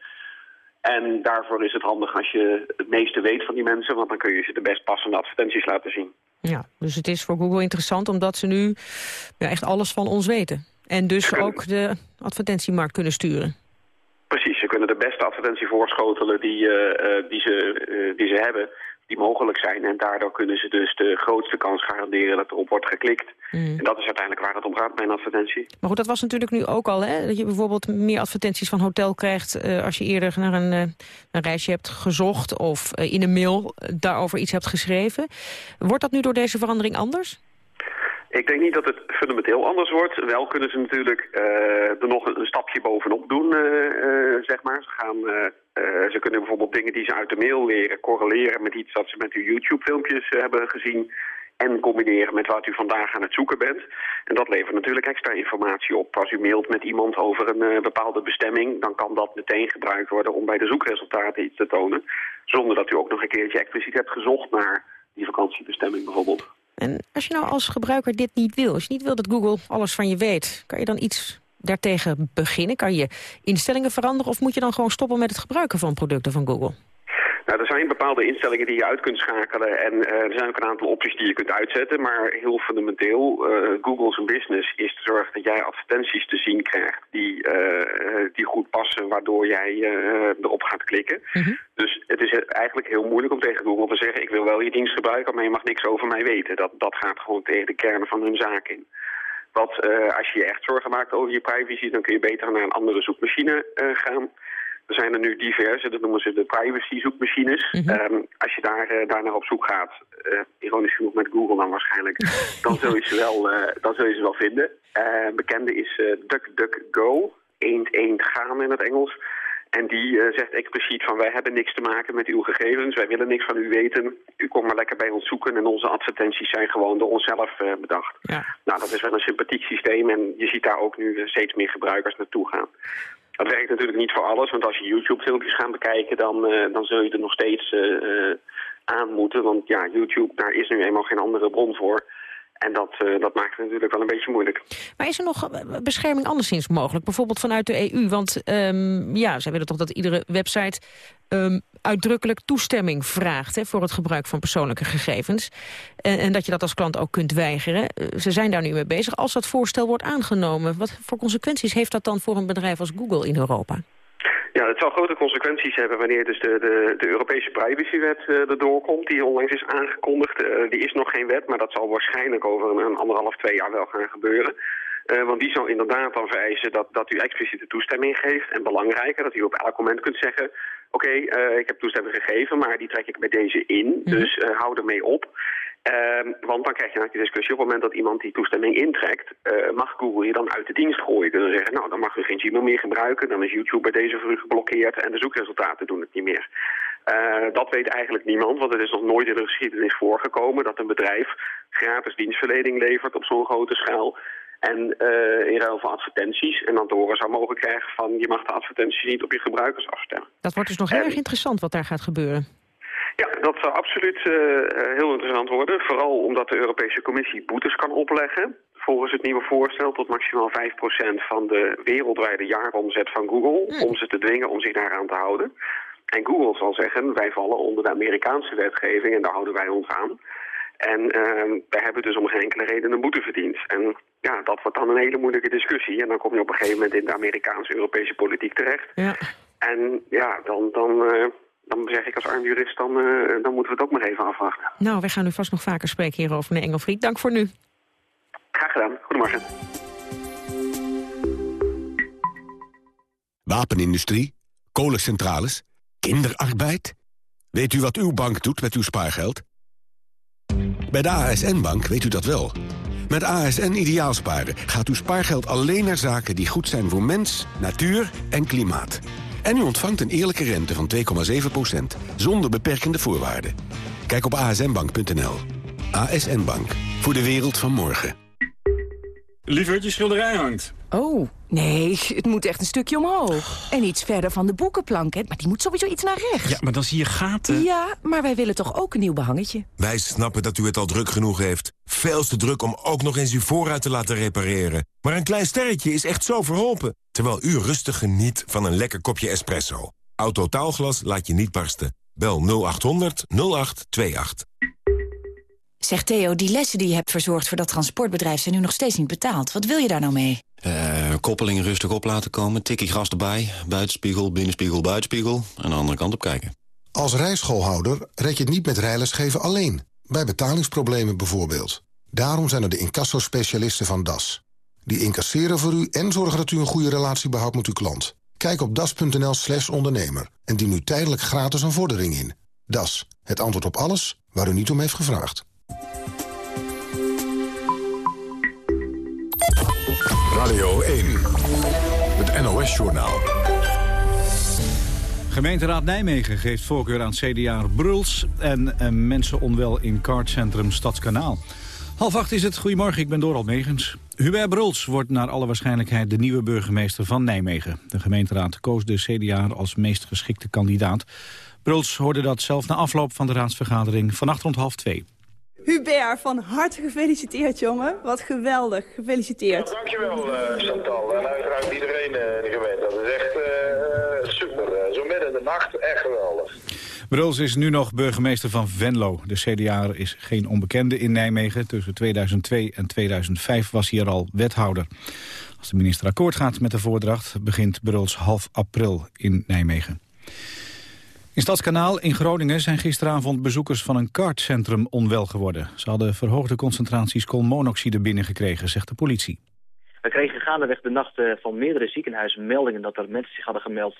En daarvoor is het handig als je het meeste weet van die mensen, want dan kun je ze de best passende advertenties laten zien. Ja, dus het is voor Google interessant omdat ze nu ja, echt alles van ons weten. En dus ook de advertentiemarkt kunnen sturen. Kunnen de beste advertentie voorschotelen die, uh, die, ze, uh, die ze hebben, die mogelijk zijn. En daardoor kunnen ze dus de grootste kans garanderen dat erop wordt geklikt. Mm. En dat is uiteindelijk waar het om gaat bij een advertentie. Maar goed, dat was natuurlijk nu ook al, hè? dat je bijvoorbeeld meer advertenties van hotel krijgt... Uh, als je eerder naar een, een reisje hebt gezocht of in een mail daarover iets hebt geschreven. Wordt dat nu door deze verandering anders? Ik denk niet dat het fundamenteel anders wordt. Wel kunnen ze natuurlijk uh, er nog een, stapje bovenop doen, uh, uh, zeg maar. Ze, gaan, ze kunnen bijvoorbeeld dingen die ze uit de mail leren correleren met iets dat ze met uw YouTube-filmpjes hebben gezien. En combineren met wat u vandaag aan het zoeken bent. En dat levert natuurlijk extra informatie op. Als u mailt met iemand over een bepaalde bestemming... dan kan dat meteen gebruikt worden om bij de zoekresultaten iets te tonen. Zonder dat u ook nog een keertje expliciet hebt gezocht naar die vakantiebestemming bijvoorbeeld. En als je nou als gebruiker dit niet wil, als je niet wil dat Google alles van je weet... kan je dan iets daartegen beginnen? Kan je instellingen veranderen of moet je dan gewoon stoppen met het gebruiken van producten van Google? Nou, er zijn bepaalde instellingen die je uit kunt schakelen en uh, er zijn ook een aantal opties die je kunt uitzetten. Maar heel fundamenteel, uh, Google's business is te zorgen dat jij advertenties te zien krijgt die, uh, die goed passen, waardoor jij erop gaat klikken. Mm -hmm. Dus het is eigenlijk heel moeilijk om tegen Google te zeggen, ik wil wel je dienst gebruiken, maar je mag niks over mij weten. Dat, dat gaat gewoon tegen de kern van hun zaak in. Wat, als je je echt zorgen maakt over je privacy, dan kun je beter naar een andere zoekmachine gaan. Er zijn er nu diverse, dat noemen ze de privacy-zoekmachines. Mm -hmm. um, als je daar, uh, op zoek gaat, uh, ironisch genoeg met Google dan waarschijnlijk, dan, zul je ze wel, uh, dan zul je ze wel vinden. bekende is DuckDuckGo, eend eend gaan in het Engels. En die zegt expliciet van wij hebben niks te maken met uw gegevens, wij willen niks van u weten. U komt maar lekker bij ons zoeken en onze advertenties zijn gewoon door onszelf bedacht. Ja. Nou, dat is wel een sympathiek systeem en je ziet daar ook nu steeds meer gebruikers naartoe gaan. Dat werkt natuurlijk niet voor alles, want als je YouTube-filmpjes gaat bekijken... dan, uh, dan zul je er nog steeds uh, uh, aan moeten. Want ja, YouTube, daar is nu eenmaal geen andere bron voor. En dat, uh, dat maakt het natuurlijk wel een beetje moeilijk. Maar is er nog bescherming anderszins mogelijk? Bijvoorbeeld vanuit de EU? Want um, ja, zij willen toch dat iedere website um, uitdrukkelijk toestemming vraagt... Hè, voor het gebruik van persoonlijke gegevens. En, en, dat je dat als klant ook kunt weigeren. Uh, ze zijn daar nu mee bezig. Als dat voorstel wordt aangenomen... wat voor consequenties heeft dat dan voor een bedrijf als Google in Europa? Ja, het zal grote consequenties hebben wanneer dus de, de, de Europese privacywet uh, erdoor komt, die onlangs is aangekondigd. Uh, die is nog geen wet, maar dat zal waarschijnlijk over een, een anderhalf, twee jaar wel gaan gebeuren. Uh, want die zal inderdaad dan vereisen dat, dat u expliciete toestemming geeft. En belangrijker, dat u op elk moment kunt zeggen... oké, okay, ik heb toestemming gegeven, maar die trek ik bij deze in. Mm. Dus hou ermee op. Uh, want dan krijg je natuurlijk die discussie op het moment dat iemand die toestemming intrekt, uh, mag Google je dan uit de dienst gooien. Kunnen zeggen, nou dan mag u geen Gmail meer gebruiken, dan is YouTube bij deze voor u geblokkeerd en de zoekresultaten doen het niet meer. Uh, dat weet eigenlijk niemand, want het is nog nooit in de geschiedenis voorgekomen dat een bedrijf gratis dienstverlening levert op zo'n grote schaal. En uh, in ruil van advertenties. En dan te horen zou mogen krijgen van je mag de advertenties niet op je gebruikers afstemmen. Dat wordt dus nog heel erg interessant wat daar gaat gebeuren. Ja, dat zou absoluut uh, heel interessant worden. Vooral omdat de Europese Commissie boetes kan opleggen. Volgens het nieuwe voorstel tot maximaal 5% van de wereldwijde jaaromzet van Google. Mm. Om ze te dwingen om zich daaraan te houden. En Google zal zeggen, wij vallen onder de Amerikaanse wetgeving en daar houden wij ons aan. En uh, wij hebben dus om geen enkele reden een boete verdiend. En ja, dat wordt dan een hele moeilijke discussie. En dan kom je op een gegeven moment in de Amerikaanse Europese politiek terecht. Ja. En ja, dan, dan, uh, dan zeg ik als arm jurist, dan, uh, dan moeten we het ook maar even afwachten. Nou, wij gaan u vast nog vaker spreken hierover, meneer Engelfried. Dank voor nu. Graag gedaan. Goedemorgen. Wapenindustrie, kolencentrales, kinderarbeid. Weet u wat uw bank doet met uw spaargeld? Bij de ASN-bank weet u dat wel. Met ASN Ideaalsparen gaat uw spaargeld alleen naar zaken die goed zijn voor mens, natuur en klimaat. En u ontvangt een eerlijke rente van 2,7%, zonder beperkende voorwaarden. Kijk op asnbank.nl. ASN Bank, voor de wereld van morgen. Lieverd, je schilderij hangt. Oh, nee, het moet echt een stukje omhoog. En iets verder van de boekenplank, hè? maar die moet sowieso iets naar rechts. Ja, maar dan zie je gaten. Ja, maar wij willen toch ook een nieuw behangetje? Wij snappen dat u het al druk genoeg heeft. Veel te druk om ook nog eens uw voorruit te laten repareren. Maar een klein sterretje is echt zo verholpen. Terwijl u rustig geniet van een lekker kopje espresso. Autotaalglas laat je niet barsten. Bel 0800 0828. Zeg Theo, die lessen die je hebt verzorgd voor dat transportbedrijf... zijn nu nog steeds niet betaald. Wat wil je daar nou mee? Uh, koppeling rustig op laten komen, tikkie gras erbij... buitenspiegel, binnenspiegel, buitenspiegel... en de andere kant op kijken. Als rijschoolhouder red je het niet met rijlesgeven alleen. Bij betalingsproblemen bijvoorbeeld. Daarom zijn er de incassospecialisten van DAS. Die incasseren voor u en zorgen dat u een goede relatie behoudt met uw klant. Kijk op das.nl slash ondernemer en dien nu tijdelijk gratis een vordering in. Das, het antwoord op alles waar u niet om heeft gevraagd. Radio 1, het NOS-journaal. Gemeenteraad Nijmegen geeft voorkeur aan CDA Bruls... en eh, mensen onwel in kartcentrum Stadskanaal. Half acht is het. Goedemorgen, ik ben Doral Megens. Hubert Bruls wordt naar alle waarschijnlijkheid de nieuwe burgemeester van Nijmegen. De gemeenteraad koos de CDA als meest geschikte kandidaat. Bruls hoorde dat zelf na afloop van de raadsvergadering vannacht rond half twee. Hubert, van harte gefeliciteerd, jongen. Wat geweldig. Gefeliciteerd. Ja, dankjewel, uh, Chantal. En uiteraard iedereen uh, in de gemeente. Dat is echt uh, super. zo midden in de nacht, echt geweldig. Bruls is nu nog burgemeester van Venlo. De CDA is geen onbekende in Nijmegen. Tussen 2002 en 2005 was hij er al wethouder. Als de minister akkoord gaat met de voordracht... begint Bruls half april in Nijmegen. In Stadskanaal in Groningen zijn gisteravond bezoekers van een kartcentrum onwel geworden. Ze hadden verhoogde concentraties koolmonoxide binnengekregen, zegt de politie. We kregen gaandeweg de nacht van meerdere ziekenhuizen meldingen dat er mensen zich hadden gemeld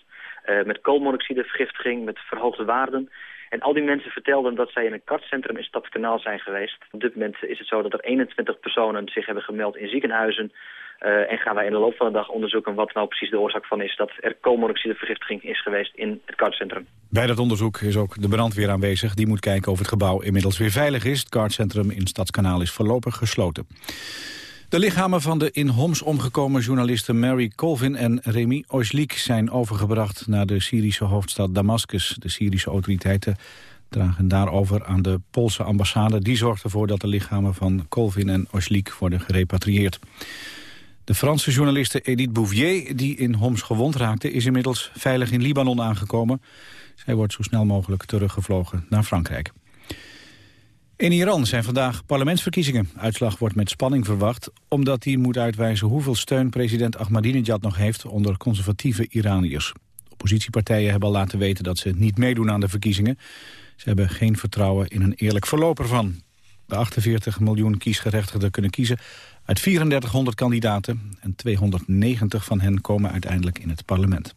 uh, met koolmonoxidevergiftiging, met verhoogde waarden. En al die mensen vertelden dat zij in een kartcentrum in Stadskanaal zijn geweest. Op dit moment is het zo dat er 21 personen zich hebben gemeld in ziekenhuizen. Uh, en gaan wij in de loop van de dag onderzoeken wat nou precies de oorzaak van is... dat er koolmonoxidevergiftiging is geweest in het kartcentrum. Bij dat onderzoek is ook de brandweer aanwezig. Die moet kijken of het gebouw inmiddels weer veilig is. Het kartcentrum in Stadskanaal is voorlopig gesloten. De lichamen van de in Homs omgekomen journalisten Mary Colvin en Remy Oislik zijn overgebracht naar de Syrische hoofdstad Damascus. De Syrische autoriteiten dragen daarover aan de Poolse ambassade. Die zorgt ervoor dat de lichamen van Colvin en Oislik worden gerepatrieerd. De Franse journaliste Edith Bouvier, die in Homs gewond raakte... is inmiddels veilig in Libanon aangekomen. Zij wordt zo snel mogelijk teruggevlogen naar Frankrijk. In Iran zijn vandaag parlementsverkiezingen. Uitslag wordt met spanning verwacht, omdat hij moet uitwijzen hoeveel steun president Ahmadinejad nog heeft onder conservatieve Iraniërs. Oppositiepartijen hebben al laten weten dat ze niet meedoen aan de verkiezingen. Ze hebben geen vertrouwen in een eerlijk verloop ervan. De 48 miljoen kiesgerechtigden kunnen kiezen uit 3400 kandidaten en 290 van hen komen uiteindelijk in het parlement.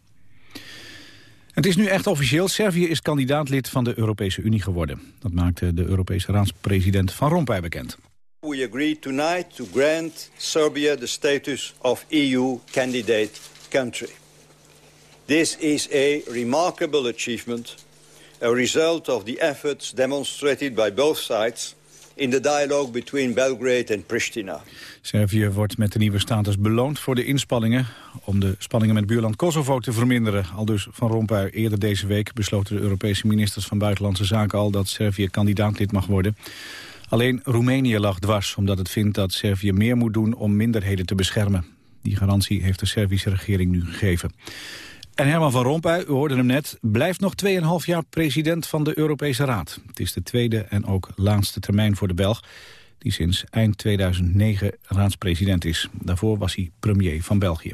Het is nu echt officieel. Servië is kandidaatlid van de Europese Unie geworden. Dat maakte de Europese raadspresident Van Rompuy bekend. We agree tonight to grant Serbia the status of EU candidate country. This is a remarkable achievement, a result of the efforts demonstrated by both sides in the dialogue between Belgrade and Pristina. Servië wordt met de nieuwe status beloond voor de inspanningen... om de spanningen met buurland Kosovo te verminderen. Al dus Van Rompuy eerder deze week besloten de Europese ministers van Buitenlandse Zaken al... dat Servië kandidaatlid mag worden. Alleen Roemenië lag dwars, omdat het vindt dat Servië meer moet doen om minderheden te beschermen. Die garantie heeft de Servische regering nu gegeven. En Herman van Rompuy, u hoorde hem net, blijft nog 2,5 jaar president van de Europese Raad. Het is de tweede en ook laatste termijn voor de Belg, die sinds eind 2009 raadspresident is. Daarvoor was hij premier van België.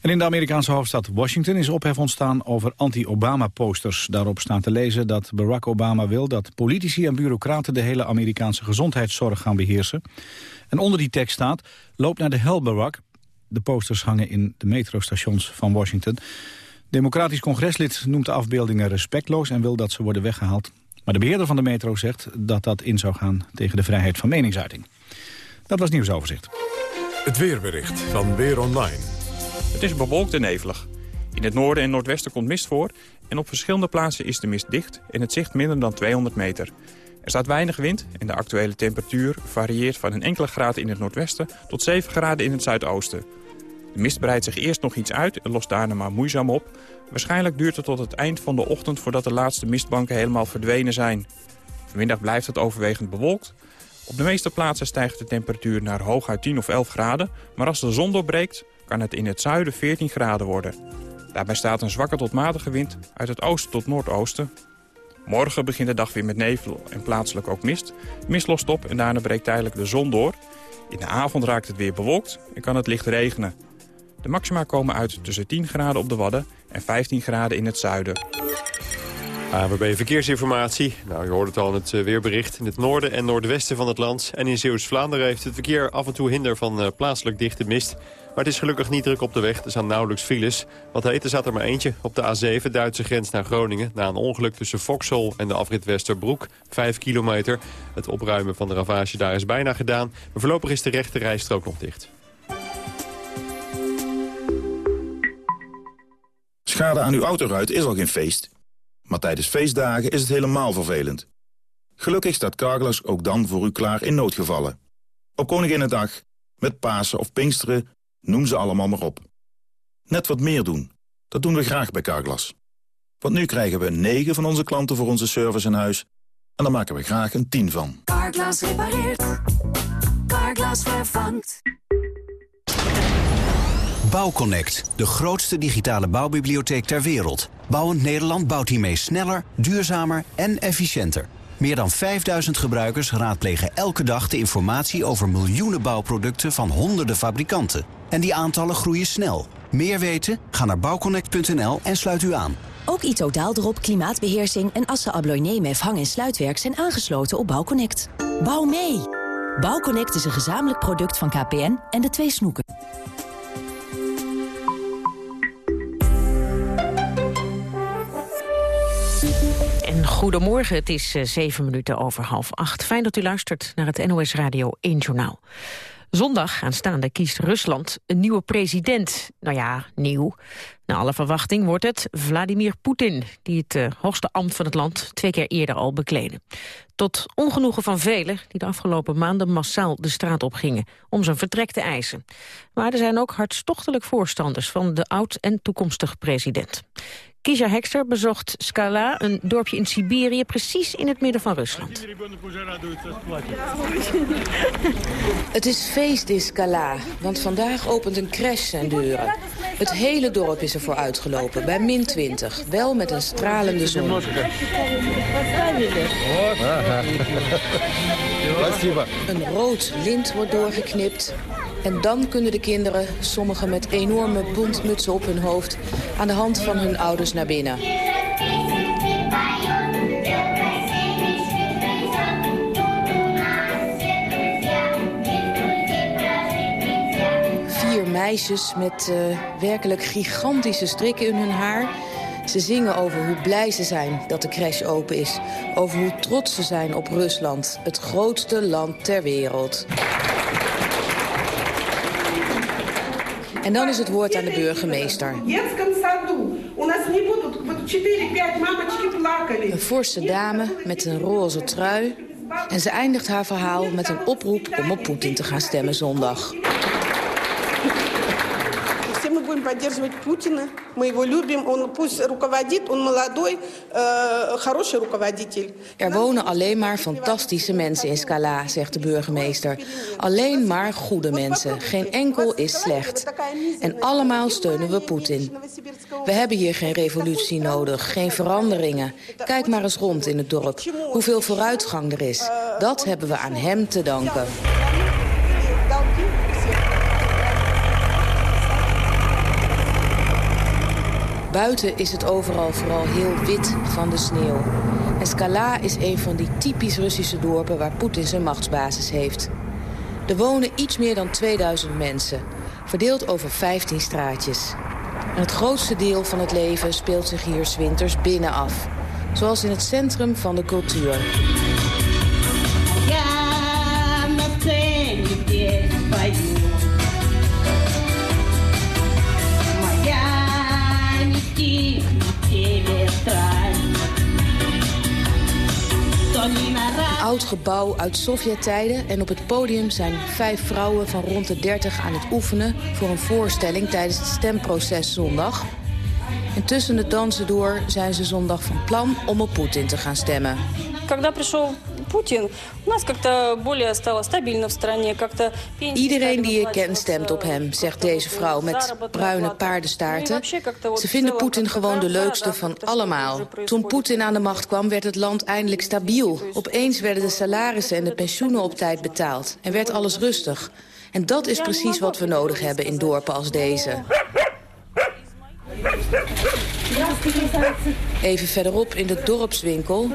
En in de Amerikaanse hoofdstad Washington is ophef ontstaan over anti-Obama-posters. Daarop staat te lezen dat Barack Obama wil dat politici en bureaucraten de hele Amerikaanse gezondheidszorg gaan beheersen. En onder die tekst staat, loop naar de hel Barack. De posters hangen in de metrostations van Washington. Democratisch congreslid noemt de afbeeldingen respectloos en wil dat ze worden weggehaald. Maar de beheerder van de metro zegt dat dat in zou gaan tegen de vrijheid van meningsuiting. Dat was nieuwsoverzicht. Het weerbericht van Weer Online. Het is bewolkt en nevelig. In het noorden en noordwesten komt mist voor... en op verschillende plaatsen is de mist dicht en het zicht minder dan 200 meter. Er staat weinig wind en de actuele temperatuur varieert van een enkele graad in het noordwesten... tot 7 graden in het zuidoosten. De mist breidt zich eerst nog iets uit en lost daarna maar moeizaam op. Waarschijnlijk duurt het tot het eind van de ochtend voordat de laatste mistbanken helemaal verdwenen zijn. Vanmiddag blijft het overwegend bewolkt. Op de meeste plaatsen stijgt de temperatuur naar hooguit 10 of 11 graden... maar als de zon doorbreekt kan het in het zuiden 14 graden worden. Daarbij staat een zwakke tot matige wind uit het oosten tot noordoosten. Morgen begint de dag weer met nevel en plaatselijk ook mist. mist lost op en daarna breekt tijdelijk de zon door. In de avond raakt het weer bewolkt en kan het licht regenen. De maxima komen uit tussen 10 graden op de Wadden en 15 graden in het zuiden. AWB Verkeersinformatie. Nou, je hoort het al in het eh, weerbericht. In het noorden en noordwesten van het land en in Zeeuws-Vlaanderen... heeft het verkeer af en toe hinder van uh, plaatselijk dichte mist. Maar het is gelukkig niet druk op de weg. Er staan nauwelijks files. Wat heet, er zat er maar eentje op de A7, Duitse grens naar Groningen... na een ongeluk tussen Vauxhall en de afrit Westerbroek. Vijf kilometer. Het opruimen van de ravage daar is bijna gedaan. Maar voorlopig is de rechte rijstrook nog dicht. Schade aan uw autoruit is al geen feest. Maar tijdens feestdagen is het helemaal vervelend. Gelukkig staat Carglass ook dan voor u klaar in noodgevallen. Op Koninginnedag, met Pasen of Pinksteren, noem ze allemaal maar op. Net wat meer doen, dat doen we graag bij Carglass. Want nu krijgen we 9 van onze klanten voor onze service in huis... en daar maken we graag een 10 van. Carglass repareert. Carglass vervangt. Bouwconnect, de grootste digitale bouwbibliotheek ter wereld. Bouwend Nederland bouwt hiermee sneller, duurzamer en efficiënter. Meer dan 5000 gebruikers raadplegen elke dag de informatie over miljoenen bouwproducten van honderden fabrikanten. En die aantallen groeien snel. Meer weten? Ga naar bouwconnect.nl en sluit u aan. Ook Ito Daaldrop, Klimaatbeheersing en Assa Abloy Nemef hang- en sluitwerk zijn aangesloten op Bouwconnect. Bouw mee! Bouwconnect is een gezamenlijk product van KPN en de twee snoeken. Goedemorgen, het is uh, zeven minuten over half acht. Fijn dat u luistert naar het NOS Radio 1 Journaal. Zondag aanstaande kiest Rusland een nieuwe president. Nou ja, nieuw. Na alle verwachting wordt het Vladimir Poetin... die het uh, hoogste ambt van het land twee keer eerder al bekleden. Tot ongenoegen van velen die de afgelopen maanden massaal de straat op gingen... om zijn vertrek te eisen. Maar er zijn ook hartstochtelijk voorstanders van de oud- en toekomstig president. Kisha Hekster bezocht Skala, een dorpje in Siberië... precies in het midden van Rusland. Het is feest in Skala, want vandaag opent een crash zijn deuren. Het hele dorp is ervoor uitgelopen, bij min 20. Wel met een stralende zon. Een rood lint wordt doorgeknipt. En dan kunnen de kinderen, sommigen met enorme bontmutsen op hun hoofd... aan de hand van hun ouders naar binnen. Vier meisjes met uh, werkelijk gigantische strikken in hun haar... Ze zingen over hoe blij ze zijn dat de crash open is. Over hoe trots ze zijn op Rusland, het grootste land ter wereld. En dan is het woord aan de burgemeester. Een forse dame met een roze trui. En ze eindigt haar verhaal met een oproep om op Poetin te gaan stemmen zondag будем поддерживать Путина. Мы его любим. Он пусть руководит. Он молодой, э, хороший руководитель. Er wonen alleen maar fantastische mensen in Scala, zegt de burgemeester. Alleen maar goede mensen. Geen enkel is slecht. En allemaal steunen we Poetin. We hebben hier geen revolutie nodig, geen veranderingen. Kijk maar eens rond in het dorp. Hoeveel vooruitgang er is. Dat hebben we aan hem te danken. Buiten is het overal vooral heel wit van de sneeuw. En Skala is een van die typisch Russische dorpen waar Poetin zijn machtsbasis heeft. Er wonen iets meer dan 2000 mensen, verdeeld over 15 straatjes. En het grootste deel van het leven speelt zich hier winters binnenaf. Zoals in het centrum van de cultuur. Een oud gebouw uit Sovjet-tijden en op het podium zijn vijf vrouwen van rond de 30 aan het oefenen voor een voorstelling tijdens het stemproces zondag. En tussen het dansen door zijn ze zondag van plan om op Poetin te gaan stemmen. Когда пришел Poetin, Iedereen die ik ken stemt op hem, zegt deze vrouw met bruine paardenstaarten. Ze vinden Poetin gewoon de leukste van allemaal. Toen Poetin aan de macht kwam, werd het land eindelijk stabiel. Opeens werden de salarissen en de pensioenen op tijd betaald en werd alles rustig. En dat is precies wat we nodig hebben in dorpen als deze. Even verderop in de dorpswinkel.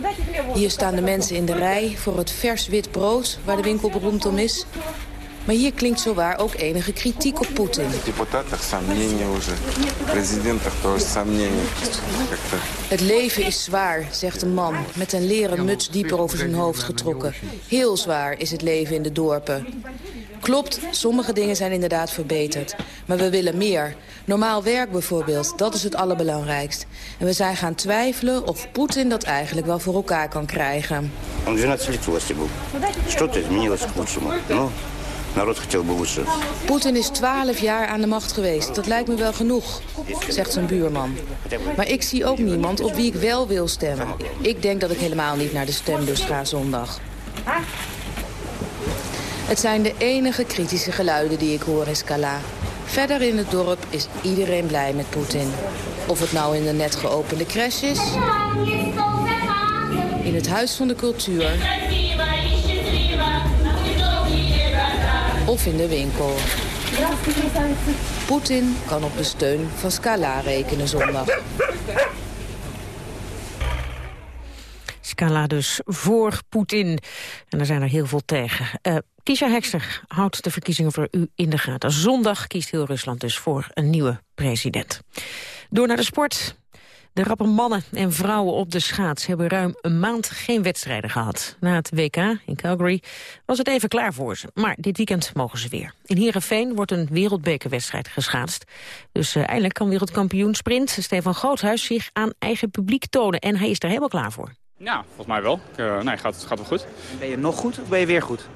Hier staan de mensen in de rij voor het vers wit brood, waar de winkel beroemd om is. Maar hier klinkt zowaar ook enige kritiek op Poetin. Het leven is zwaar, zegt een man, met een leren muts dieper over zijn hoofd getrokken. Heel zwaar is het leven in de dorpen. Klopt, sommige dingen zijn inderdaad verbeterd. Maar we willen meer. Normaal werk bijvoorbeeld, dat is het allerbelangrijkst. En we zijn gaan twijfelen of Poetin dat eigenlijk wel voor elkaar kan krijgen. Он 12 лет власти был. Что-то изменилось к лучшему. Ну, народ хотел бы лучше. Poetin is 12 jaar aan de macht geweest. Dat lijkt me wel genoeg, zegt zijn buurman. Maar ik zie ook niemand op wie ik wel wil stemmen. Ik denk dat ik helemaal niet naar de stembus ga zondag. Het zijn de enige kritische geluiden die ik hoor in Scala. Verder in het dorp is iedereen blij met Poetin. Of het nou in de net geopende crash is... in het Huis van de Cultuur... of in de winkel. Poetin kan op de steun van Scala rekenen zondag. Scala dus voor Poetin. En er zijn er heel veel tegen. Uh, Kisha Hekster houdt de verkiezingen voor u in de gaten. Zondag kiest heel Rusland dus voor een nieuwe president. Door naar de sport. De rappe mannen en vrouwen op de schaats hebben ruim een maand geen wedstrijden gehad. Na het WK in Calgary was het even klaar voor ze. Maar dit weekend mogen ze weer. In Heerenveen wordt een wereldbekerwedstrijd geschaatst. Dus uh, eindelijk kan wereldkampioen sprint Stefan Groothuis zich aan eigen publiek tonen. En hij is er helemaal klaar voor. Ja, volgens mij wel. Uh, nee, gaat, gaat wel goed. Ben je nog goed of ben je weer goed?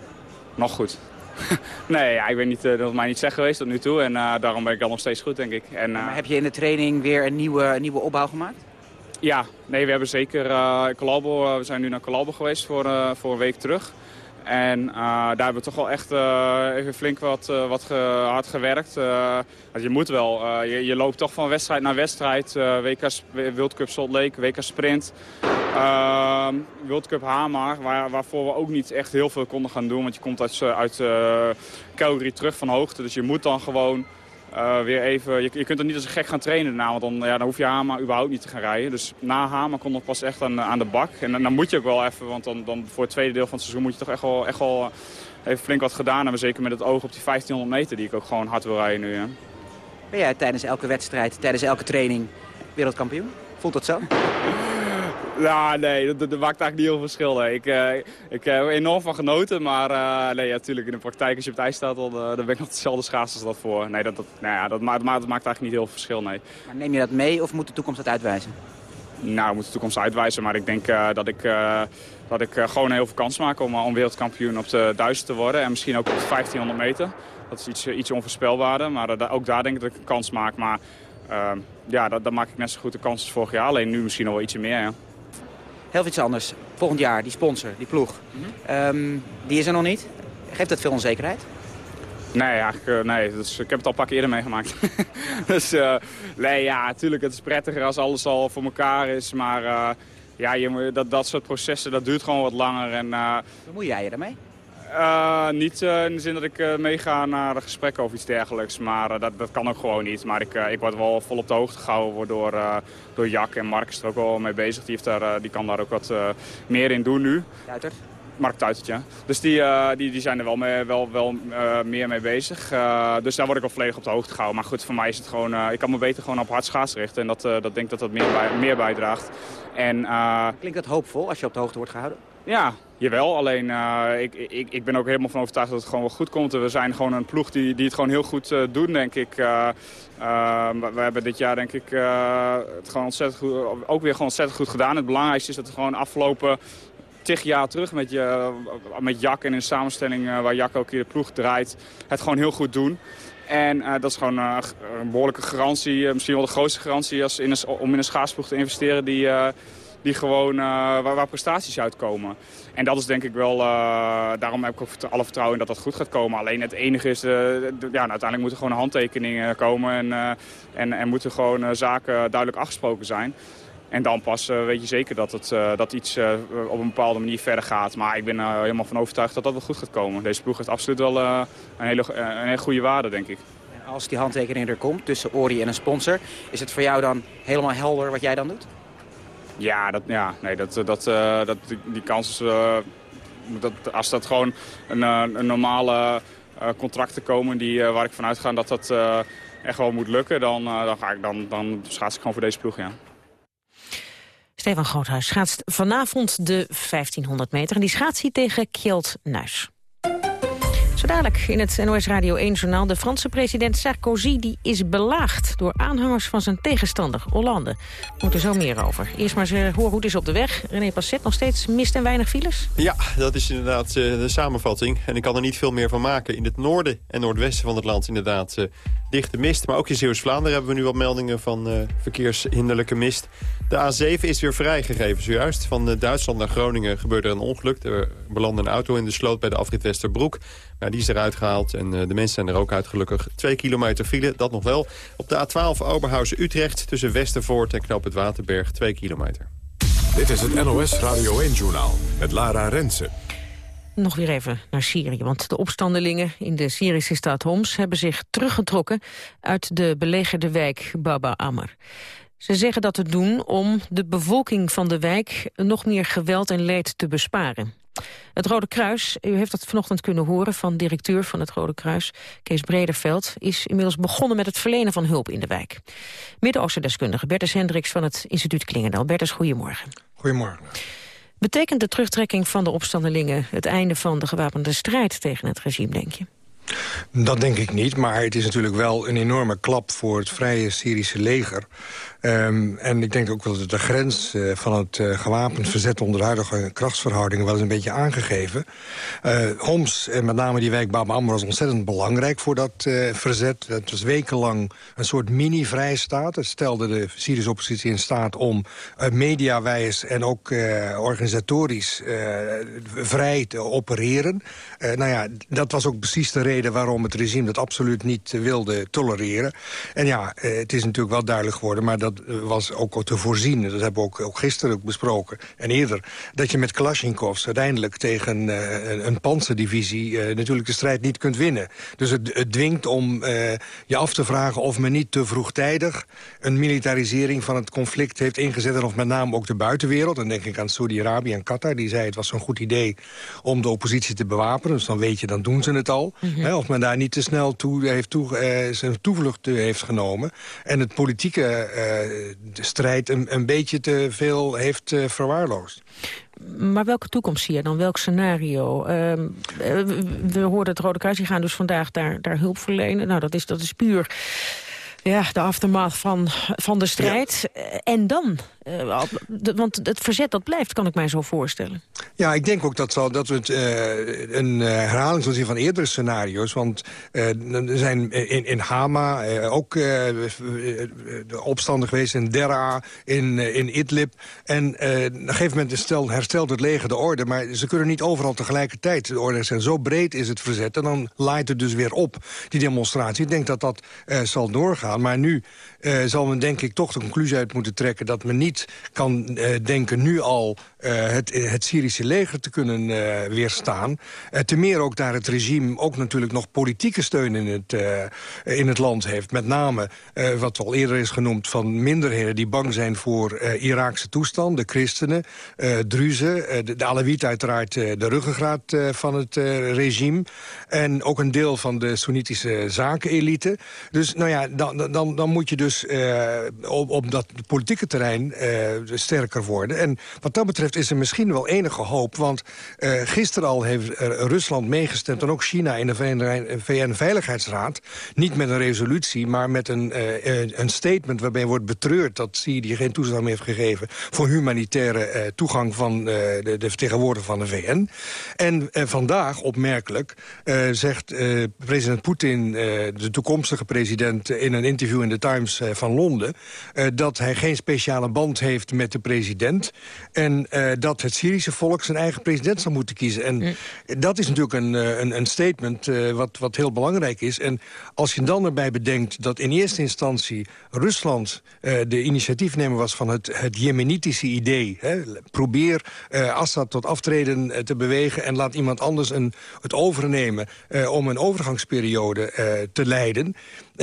Nog goed. nee, ja, ik weet niet, uh, dat is mij niet slecht geweest tot nu toe. En uh, daarom ben ik dan nog steeds goed, denk ik. En, maar heb je in de training weer een nieuwe, een nieuwe opbouw gemaakt? Ja, nee, we hebben zeker Colabo, we zijn nu naar Colabo geweest voor, voor een week terug. En uh, daar hebben we toch wel echt uh, even flink wat, uh, wat hard gewerkt. je moet wel. Je, je, loopt toch van wedstrijd naar wedstrijd. WK World Cup Salt Lake, WK Sprint. Ehm, World Cup Hamar, waar, waarvoor we ook niet echt heel veel konden gaan doen. Want je komt uit, uit Calgary terug van hoogte. Dus je moet dan gewoon uh, weer even, je, je kunt er niet als een gek gaan trainen daarna, want dan, ja, dan hoef je Hama überhaupt niet te gaan rijden. Dus na Hama komt nog pas echt aan, aan de bak. En dan, moet je ook wel even, want dan, dan voor het tweede deel van het seizoen moet je toch echt wel, echt wel even flink wat gedaan hebben. Zeker met het oog op die 1500 meter die ik ook gewoon hard wil rijden nu. Hè. Ben jij tijdens elke wedstrijd, tijdens elke training wereldkampioen? Voelt dat zo? Ja, nee, dat, dat, maakt eigenlijk niet heel veel verschil. Nee. Ik, uh, ik heb er enorm van genoten, maar uh, nee, natuurlijk ja, in de praktijk als je op het ijs staat, dan, uh, dan ben ik nog dezelfde schaats als dat voor. Nee, dat, dat, nou ja, dat, maakt, dat maakt eigenlijk niet heel veel verschil, nee. Maar neem je dat mee of moet de toekomst dat uitwijzen? Nou, moet de toekomst uitwijzen, maar ik denk dat ik, dat ik gewoon heel veel kans maak om, om wereldkampioen op de 1000 te worden. En misschien ook op de 1500 meter. Dat is iets, iets onvoorspelbaarder. Maar ook daar denk ik dat ik een kans maak. Maar ehm, ja, dan maak ik net zo goed de kans als vorig jaar. Alleen nu misschien nog wel ietsje meer, ja. Heel iets anders. Volgend jaar, die sponsor, die ploeg. Ehm, die is er nog niet. Geeft dat veel onzekerheid? Nee, eigenlijk, uh, nee. Dus, ik heb het al een paar keer eerder meegemaakt. dus uh, nee, ja, natuurlijk, het is prettiger als alles al voor elkaar is. Maar uh, ja, je, dat, dat soort processen, dat duurt gewoon wat langer. En, Bemoei jij je daarmee? Niet in de zin dat ik meega naar een gesprek of iets dergelijks. Maar dat, dat kan ook gewoon niet. Maar ik, ik word wel vol op de hoogte gehouden door, door Jack. En Mark is er ook wel mee bezig. Die, heeft daar, die kan daar ook wat meer in doen nu. Duiter? Mark Tuitert, ja. Dus die, die, die zijn er wel, mee, wel, wel meer mee bezig. Dus daar word ik al volledig op de hoogte gehouden. Maar goed, voor mij is het gewoon... ik kan me beter gewoon op hard schaatsen richten. En dat, dat denk ik dat dat meer, bij, meer bijdraagt. En, Klinkt dat hoopvol als je op de hoogte wordt gehouden? Ja, jawel. Alleen ik, ik, ik ben ook helemaal van overtuigd dat het gewoon wel goed komt. We zijn gewoon een ploeg die, die het gewoon heel goed doen, denk ik. we hebben dit jaar, denk ik, het gewoon ontzettend goed, ook weer gewoon ontzettend goed gedaan. Het belangrijkste is dat we gewoon afgelopen tig jaar terug met, je, met Jak en in samenstelling uh, waar Jak ook hier de ploeg draait, het gewoon heel goed doen. En uh, dat is gewoon uh, een behoorlijke garantie, misschien wel de grootste garantie als in een, om in een schaatsploeg te investeren die, die gewoon, waar, waar, prestaties uitkomen. En dat is denk ik wel, daarom heb ik ook alle vertrouwen in dat dat goed gaat komen. Alleen het enige is, de, ja, nou, uiteindelijk moeten gewoon handtekeningen komen en, en, en moeten gewoon zaken duidelijk afgesproken zijn. En dan pas weet je zeker dat, het, dat iets op een bepaalde manier verder gaat. Maar ik ben er helemaal van overtuigd dat dat wel goed gaat komen. Deze ploeg heeft absoluut wel een, hele, een hele goede waarde, denk ik. Als die handtekening er komt tussen Ori en een sponsor... is het voor jou dan helemaal helder wat jij dan doet? Ja, dat, ja nee, dat, dat, dat, die, die kans is... dat, als dat gewoon een, een normale contracten komen die, waar ik vanuit ga dat dat echt wel moet lukken... dan, dan, ga ik, dan, dan schaats ik gewoon voor deze ploeg, ja. Stefan Groothuis schaatst vanavond de 1500 meter. En die schaatst hij tegen Kjeld Nuis. Zo dadelijk in het NOS Radio 1-journaal. De Franse president Sarkozy die is belaagd door aanhangers van zijn tegenstander Hollande. We moeten zo meer over. Eerst maar eens horen hoe het is op de weg. René Passet, nog steeds mist en weinig files? Ja, dat is inderdaad uh, de samenvatting. En ik kan er niet veel meer van maken. In het noorden en noordwesten van het land inderdaad uh, dichte mist. Maar ook in Zeeuws-Vlaanderen hebben we nu wat meldingen van verkeershinderlijke mist. De A7 is weer vrijgegeven zojuist. Van Duitsland naar Groningen gebeurde er een ongeluk. Er belandde een auto in de sloot bij de afrit Westerbroek. Nou, die is eruit gehaald en de mensen zijn er ook uit gelukkig. Twee kilometer file, dat nog wel. Op de A12 Oberhausen-Utrecht tussen Westervoort en Knoop het Waterberg 2 kilometer. Dit is het NOS Radio 1-journaal met Lara Rensen. Nog weer even naar Syrië, want de opstandelingen in de Syrische stad Homs... hebben zich teruggetrokken uit de belegerde wijk Baba Amr. Ze zeggen dat te doen om de bevolking van de wijk... nog meer geweld en leed te besparen. Het Rode Kruis, u heeft dat vanochtend kunnen horen van directeur van het Rode Kruis, Kees Brederveld, is inmiddels begonnen met het verlenen van hulp in de wijk. Midden-Oosten-deskundige Bertus Hendricks van het instituut Klingendal. Bertus, goedemorgen. Goedemorgen. Betekent de terugtrekking van de opstandelingen het einde van de gewapende strijd tegen het regime, denk je? Dat denk ik niet, maar het is natuurlijk wel een enorme klap voor het vrije Syrische leger. Um, en ik denk ook wel dat de grens uh, van het uh, gewapend verzet onder de huidige krachtsverhoudingen wel eens een beetje aangegeven. Uh, Homs, en met name die wijk Bab Amr, was ontzettend belangrijk voor dat verzet. Het was wekenlang een soort mini-vrijstaat. Het stelde de Syrische oppositie in staat om mediawijs en ook organisatorisch vrij te opereren. nou ja, dat was ook precies de reden waarom het regime dat absoluut niet wilde tolereren. En ja, het is natuurlijk wel duidelijk geworden, maar dat dat was ook te voorzien. Dat hebben we ook, ook gisteren ook besproken. En eerder. Dat je met Kalashnikovs uiteindelijk tegen uh, een panzerdivisie... Uh, natuurlijk de strijd niet kunt winnen. Dus het, het dwingt om uh, je af te vragen of men niet te vroegtijdig... een militarisering van het conflict heeft ingezet. En of met name ook de buitenwereld. Dan denk ik aan Saudi-Arabië en Qatar. Die zei het was zo'n goed idee om de oppositie te bewapenen. Dus dan weet je, dan doen ze het al. Mm -hmm. of men daar niet te snel toe heeft toe, zijn toevlucht heeft genomen. En het politieke de strijd een, een beetje te veel heeft uh, verwaarloosd. Maar welke toekomst zie je dan? Welk scenario? Uh, we hoorden het Rode Kruis, die gaan dus vandaag daar, daar hulp verlenen. Nou, dat is, dat is puur Ja, de aftermath van, van de strijd. Eh, En dan? Eh, want het verzet dat blijft, kan ik mij zo voorstellen. Ja, ik denk ook dat, zal, dat we het, eh, een herhaling zullen zien van eerdere scenario's. Want er zijn in, in Hama ook de opstanden geweest, in Deraa, in, in Idlib. En op een gegeven moment is stel, herstelt het leger de orde... maar ze kunnen niet overal tegelijkertijd de orde zijn. Zo breed is het verzet en dan laait het dus weer op, die demonstratie. Ik denk dat dat zal doorgaan. Maar nu eh, zal men denk ik toch de conclusie uit moeten trekken... dat men niet kan eh, denken nu al eh, het, het Syrische leger te kunnen weerstaan. Eh, te meer ook daar het regime ook natuurlijk nog politieke steun in het, in het land heeft. Met name, wat al eerder is genoemd, van minderheden die bang zijn voor Iraakse toestand. De christenen, Druzen, de, de uiteraard de ruggengraat van het regime. En ook een deel van de Soenitische zakenelite. Dus nou ja, dan, dan, dan moet je dus eh, op, dat politieke terrein eh, sterker worden. En wat dat betreft is er misschien wel enige hoop. Want eh, gisteren al heeft Rusland meegestemd... en ook China in de VN-veiligheidsraad. Niet met een resolutie, maar met een, een statement... waarbij wordt betreurd dat Syrië geen toestemming heeft gegeven... voor humanitaire toegang van de, de vertegenwoordiger van de VN. En vandaag, opmerkelijk, zegt president Poetin... de toekomstige president in een interview in de Times eh, van Londen... eh, dat hij geen speciale band heeft met de president... en eh, dat het Syrische volk zijn eigen president zal moeten kiezen. En dat is natuurlijk een, een, een statement wat, wat heel belangrijk is. En als je dan erbij bedenkt dat in eerste instantie Rusland... de initiatiefnemer was van het, het Jemenitische idee. Hè? Probeer Assad tot aftreden te bewegen... en laat iemand anders een, het overnemen om een overgangsperiode te leiden...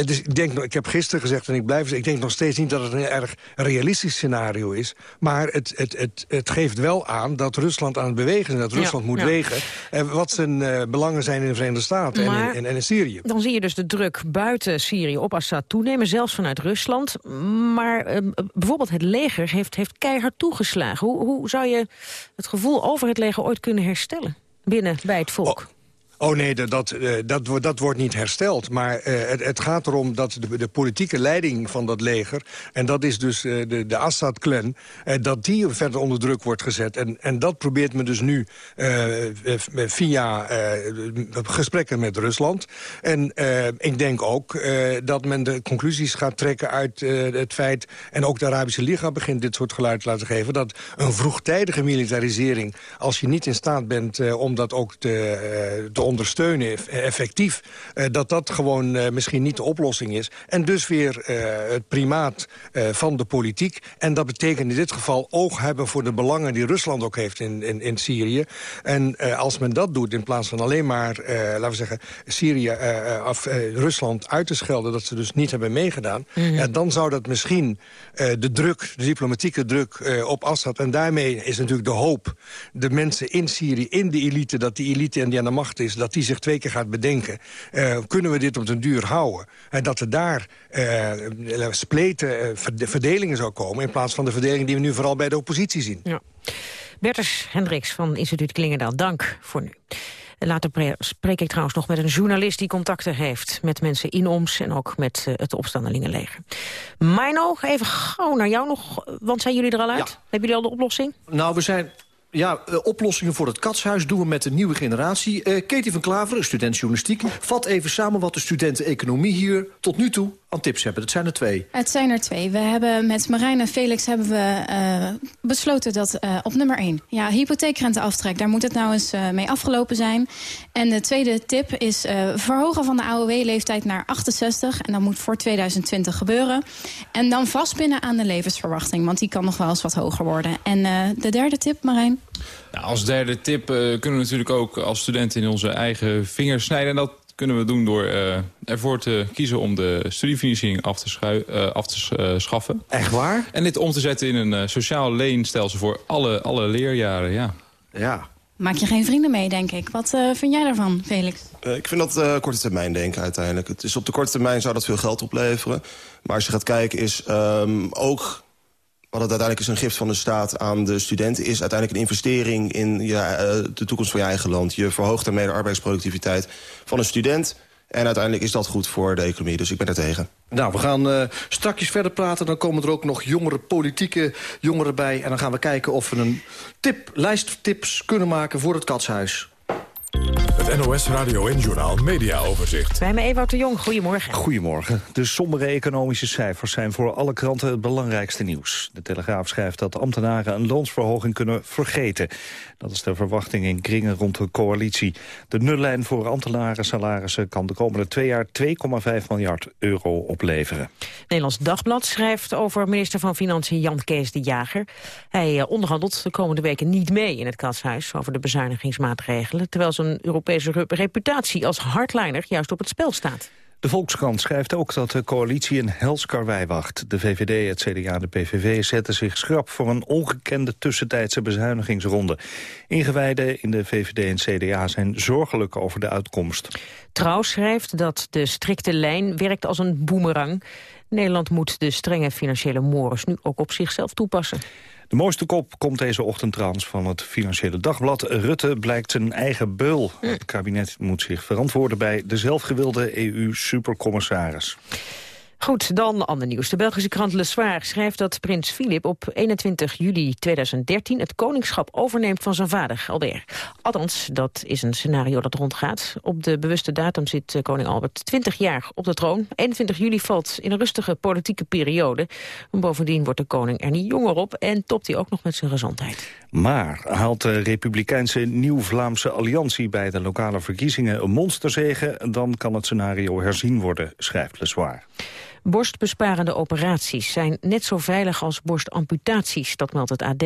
Dus ik, denk, ik heb gisteren gezegd en ik blijf ik denk nog steeds niet dat het een erg realistisch scenario is. Maar het, het, het, het geeft wel aan dat Rusland aan het bewegen is... en dat Ja, Rusland moet ja. wegen eh, wat zijn eh, belangen zijn in de Verenigde Staten en, in, en, en in Syrië. Dan zie je dus de druk buiten Syrië op Assad toenemen, zelfs vanuit Rusland. Maar eh, bijvoorbeeld het leger heeft, heeft keihard toegeslagen. Hoe, hoe zou je het gevoel over het leger ooit kunnen herstellen binnen bij het volk? Oh nee, dat, dat, eh, dat, wordt- niet hersteld. Maar eh, het, het gaat erom dat de, de politieke leiding van dat leger... en dat is dus eh, de, de Assad-clan... dat die verder onder druk wordt gezet. En, en dat probeert men dus nu via gesprekken met Rusland. En ik denk ook dat men de conclusies gaat trekken uit het feit... en ook de Arabische Liga begint dit soort geluid te laten geven... dat een vroegtijdige militarisering, als je niet in staat bent... om dat ook te, te ondersteunen, eff- effectief... eh, dat dat gewoon eh, misschien niet de oplossing is. En dus weer eh, het primaat van de politiek. En dat betekent in dit geval oog hebben voor de belangen... die Rusland ook heeft in, in, in Syrië. En als men dat doet, in plaats van alleen maar, laten we zeggen... Syrië of Rusland uit te schelden, dat ze dus niet hebben meegedaan... ja, dan zou dat misschien de druk, de diplomatieke druk op Assad... en daarmee is natuurlijk de hoop, de mensen in Syrië, in de elite... dat die elite en die aan de macht is, dat die zich twee keer gaat bedenken... eh, kunnen we dit op den duur houden? En dat er daar eh, spleten, eh, verde- verdelingen zou komen... in plaats van de verdeling die we nu vooral bij de oppositie zien. Ja. Bertus Hendricks van Instituut Klingendaal, dank voor nu. Later pre- spreek ik trouwens nog met een journalist die contacten heeft... met mensen in Oms en ook met het opstandelingenleger. Mino, even gauw naar jou nog, want zijn jullie er al uit? Hebben jullie al de oplossing? Nou, we zijn... Ja, eh, oplossingen voor het katshuis doen we met de nieuwe generatie. Eh Katie van Klaveren, student journalistiek, vat even samen wat de studenten economie hier tot nu toe aan tips hebben. Dat zijn er twee. Het zijn er twee. We hebben met Marijn en Felix hebben we eh, besloten dat eh, op nummer één... ja, hypotheekrenteaftrek, daar moet het nou eens eh, mee afgelopen zijn. En de tweede tip is eh, verhogen van de AOW-leeftijd naar 68. En dat moet voor 2020 gebeuren. En dan vastbinden aan de levensverwachting, want die kan nog wel eens wat hoger worden. En eh, de derde tip, Marijn? Nou, als derde tip eh, kunnen we natuurlijk ook als studenten in onze eigen vingers snijden. En dat kunnen we doen door eh, ervoor te kiezen om de studiefinanciering af te, schui- eh, af te eh, schaffen. Echt waar? En dit om te zetten in een eh, sociaal leenstelsel voor alle, alle leerjaren, ja. Ja. Maak je geen vrienden mee, denk ik. Wat eh, vind jij daarvan, Felix? Eh, ik vind dat eh, korte termijn denken uiteindelijk. Het is op de korte termijn zou dat veel geld opleveren. Maar als je gaat kijken is ehm, ook... wat het uiteindelijk is een gift van de staat aan de studenten... is uiteindelijk een investering in je, eh, de toekomst van je eigen land. Je verhoogt daarmee de arbeidsproductiviteit van een student. En uiteindelijk is dat goed voor de economie, dus ik ben er tegen. Nou, we gaan uh, strakjes verder praten. Dan komen er ook nog jongere politieke jongeren bij. En dan gaan we kijken of we een tip, lijsttips kunnen maken voor het Katshuis. Het NOS Radio en Journal Media Overzicht. Bij me Ewout de Jong, goedemorgen. Goedemorgen. De sombere economische cijfers zijn voor alle kranten het belangrijkste nieuws. De Telegraaf schrijft dat ambtenaren een loonsverhoging kunnen vergeten. Dat is de verwachting in kringen rond de coalitie. De nullijn voor ambtenaren salarissen kan de komende twee jaar 2,5 miljard euro opleveren. Nederlands Dagblad schrijft over minister van Financiën Jan Kees de Jager. Hij eh, onderhandelt de komende weken niet mee in het katshuis over de bezuinigingsmaatregelen, terwijl zijn Europese reputatie als hardliner juist op het spel staat. De Volkskrant schrijft ook dat de coalitie een hels karwei wacht. De VVD, het CDA en de PVV zetten zich schrap voor een ongekende tussentijdse bezuinigingsronde. Ingewijden in de VVD en CDA zijn zorgelijk over de uitkomst. Trouw schrijft dat de strikte lijn werkt als een boemerang. Nederland moet de strenge financiële mores nu ook op zichzelf toepassen. De mooiste kop komt deze ochtend trouwens van het Financiële Dagblad. Rutte blijkt zijn eigen beul. Het kabinet moet zich verantwoorden bij de zelfgewilde EU-supercommissaris. Goed, dan ander nieuws. De Belgische krant Le Soir schrijft dat prins Filip op 21 juli 2013 het koningschap overneemt van zijn vader, Albert. Althans, dat is een scenario dat rondgaat. Op de bewuste datum zit eh, koning Albert 20 jaar op de troon. 21 juli valt in een rustige politieke periode. Bovendien wordt de koning er niet jonger op en topt hij ook nog met zijn gezondheid. Maar haalt de Republikeinse Nieuw-Vlaamse Alliantie bij de lokale verkiezingen een monsterzege, dan kan het scenario herzien worden, schrijft Le Soir. Borstbesparende operaties zijn net zo veilig als borstamputaties, dat meldt het AD.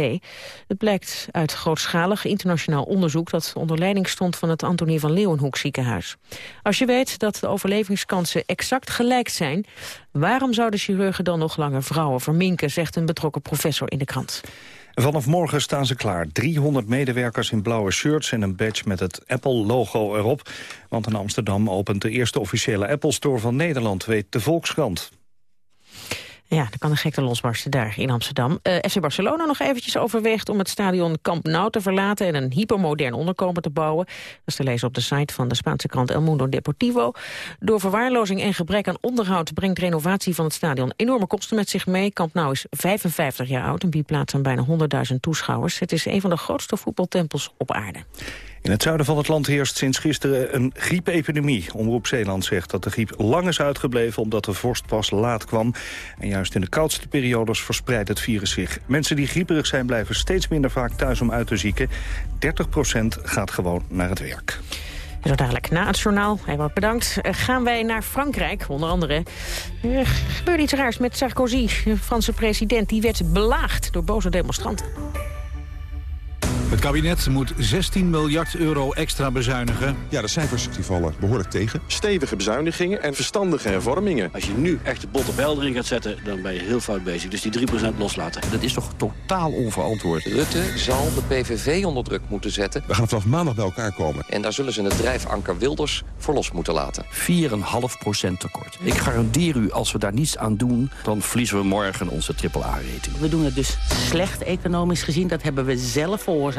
Het blijkt uit grootschalig internationaal onderzoek dat onder leiding stond van het Antonie van Leeuwenhoek ziekenhuis. Als je weet dat de overlevingskansen exact gelijk zijn, waarom zouden chirurgen dan nog langer vrouwen verminken, zegt een betrokken professor in de krant. Vanaf morgen staan ze klaar. 300 medewerkers in blauwe shirts en een badge met het Apple-logo erop. Want in Amsterdam opent de eerste officiële Apple Store van Nederland, weet de Volkskrant. Ja, dan kan een gekte losbarsten daar in Amsterdam. Eh, FC Barcelona nog eventjes overweegt om het stadion Camp Nou te verlaten... en een hypermodern onderkomen te bouwen. Dat is te lezen op de site van de Spaanse krant El Mundo Deportivo. Door verwaarlozing en gebrek aan onderhoud... brengt renovatie van het stadion enorme kosten met zich mee. Camp Nou is 55 jaar oud en biedt plaats aan bijna 100.000 toeschouwers. Het is een van de grootste voetbaltempels op aarde. In het zuiden van het land heerst sinds gisteren een griepepidemie. Omroep Zeeland zegt dat de griep lang is uitgebleven... omdat de vorst pas laat kwam. En juist in de koudste periodes verspreidt het virus zich. Mensen die grieperig zijn blijven steeds minder vaak thuis om uit te zieken. 30% gaat gewoon naar het werk. Zo dadelijk na het journaal, heel bedankt, eh, gaan wij naar Frankrijk. Onder andere er gebeurde iets raars met Sarkozy, de Franse president. Die werd belaagd door boze demonstranten. Het kabinet moet 16 miljard euro extra bezuinigen. Ja, de cijfers die vallen behoorlijk tegen. Stevige bezuinigingen en verstandige hervormingen. Als je nu echt de botte bijl erin gaat zetten, dan ben je heel fout bezig. Dus die 3% loslaten. Dat is toch totaal onverantwoord. Rutte zal de PVV onder druk moeten zetten. We gaan vanaf maandag bij elkaar komen. En daar zullen ze het drijfanker Wilders voor los moeten laten. 4,5% tekort. Ik garandeer u, als we daar niets aan doen... dan verliezen we morgen onze AAA-rating. We doen het dus slecht economisch gezien. Dat hebben we zelf veroorzaakt.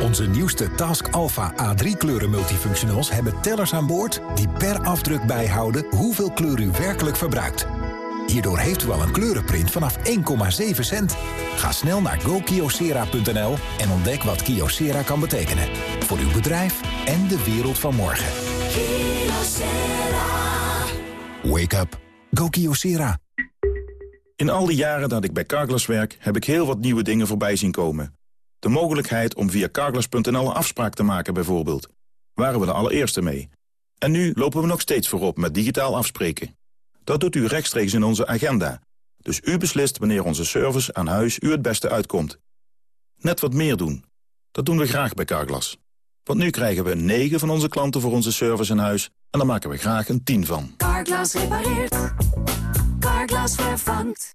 Onze nieuwste Task Alpha A3 kleuren multifunctionals hebben tellers aan boord die per afdruk bijhouden hoeveel kleur u werkelijk verbruikt. Hierdoor heeft u al een kleurenprint vanaf 1,7 cent. Ga snel naar gokiosera.nl en ontdek wat Kiosera kan betekenen. Voor uw bedrijf en de wereld van morgen. Wake up. Go Kiosera. In al die jaren dat ik bij Carglass werk, heb ik heel wat nieuwe dingen voorbij zien komen. De mogelijkheid om via carglass.nl een afspraak te maken bijvoorbeeld. Waren we de allereerste mee. En nu lopen we nog steeds voorop met digitaal afspreken. Dat doet u rechtstreeks in onze agenda. Dus u beslist wanneer onze service aan huis u het beste uitkomt. Net wat meer doen. Dat doen we graag bij Carglass. Want nu krijgen we 9 van onze klanten voor onze service in huis... en daar maken we graag een 10 van. Carglass repareert. Carglass vervangt.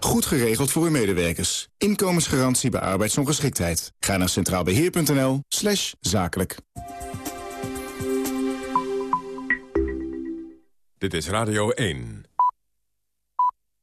Goed geregeld voor uw medewerkers. Inkomensgarantie bij arbeidsongeschiktheid. Ga naar centraalbeheer.nl slash zakelijk. Dit is Radio 1.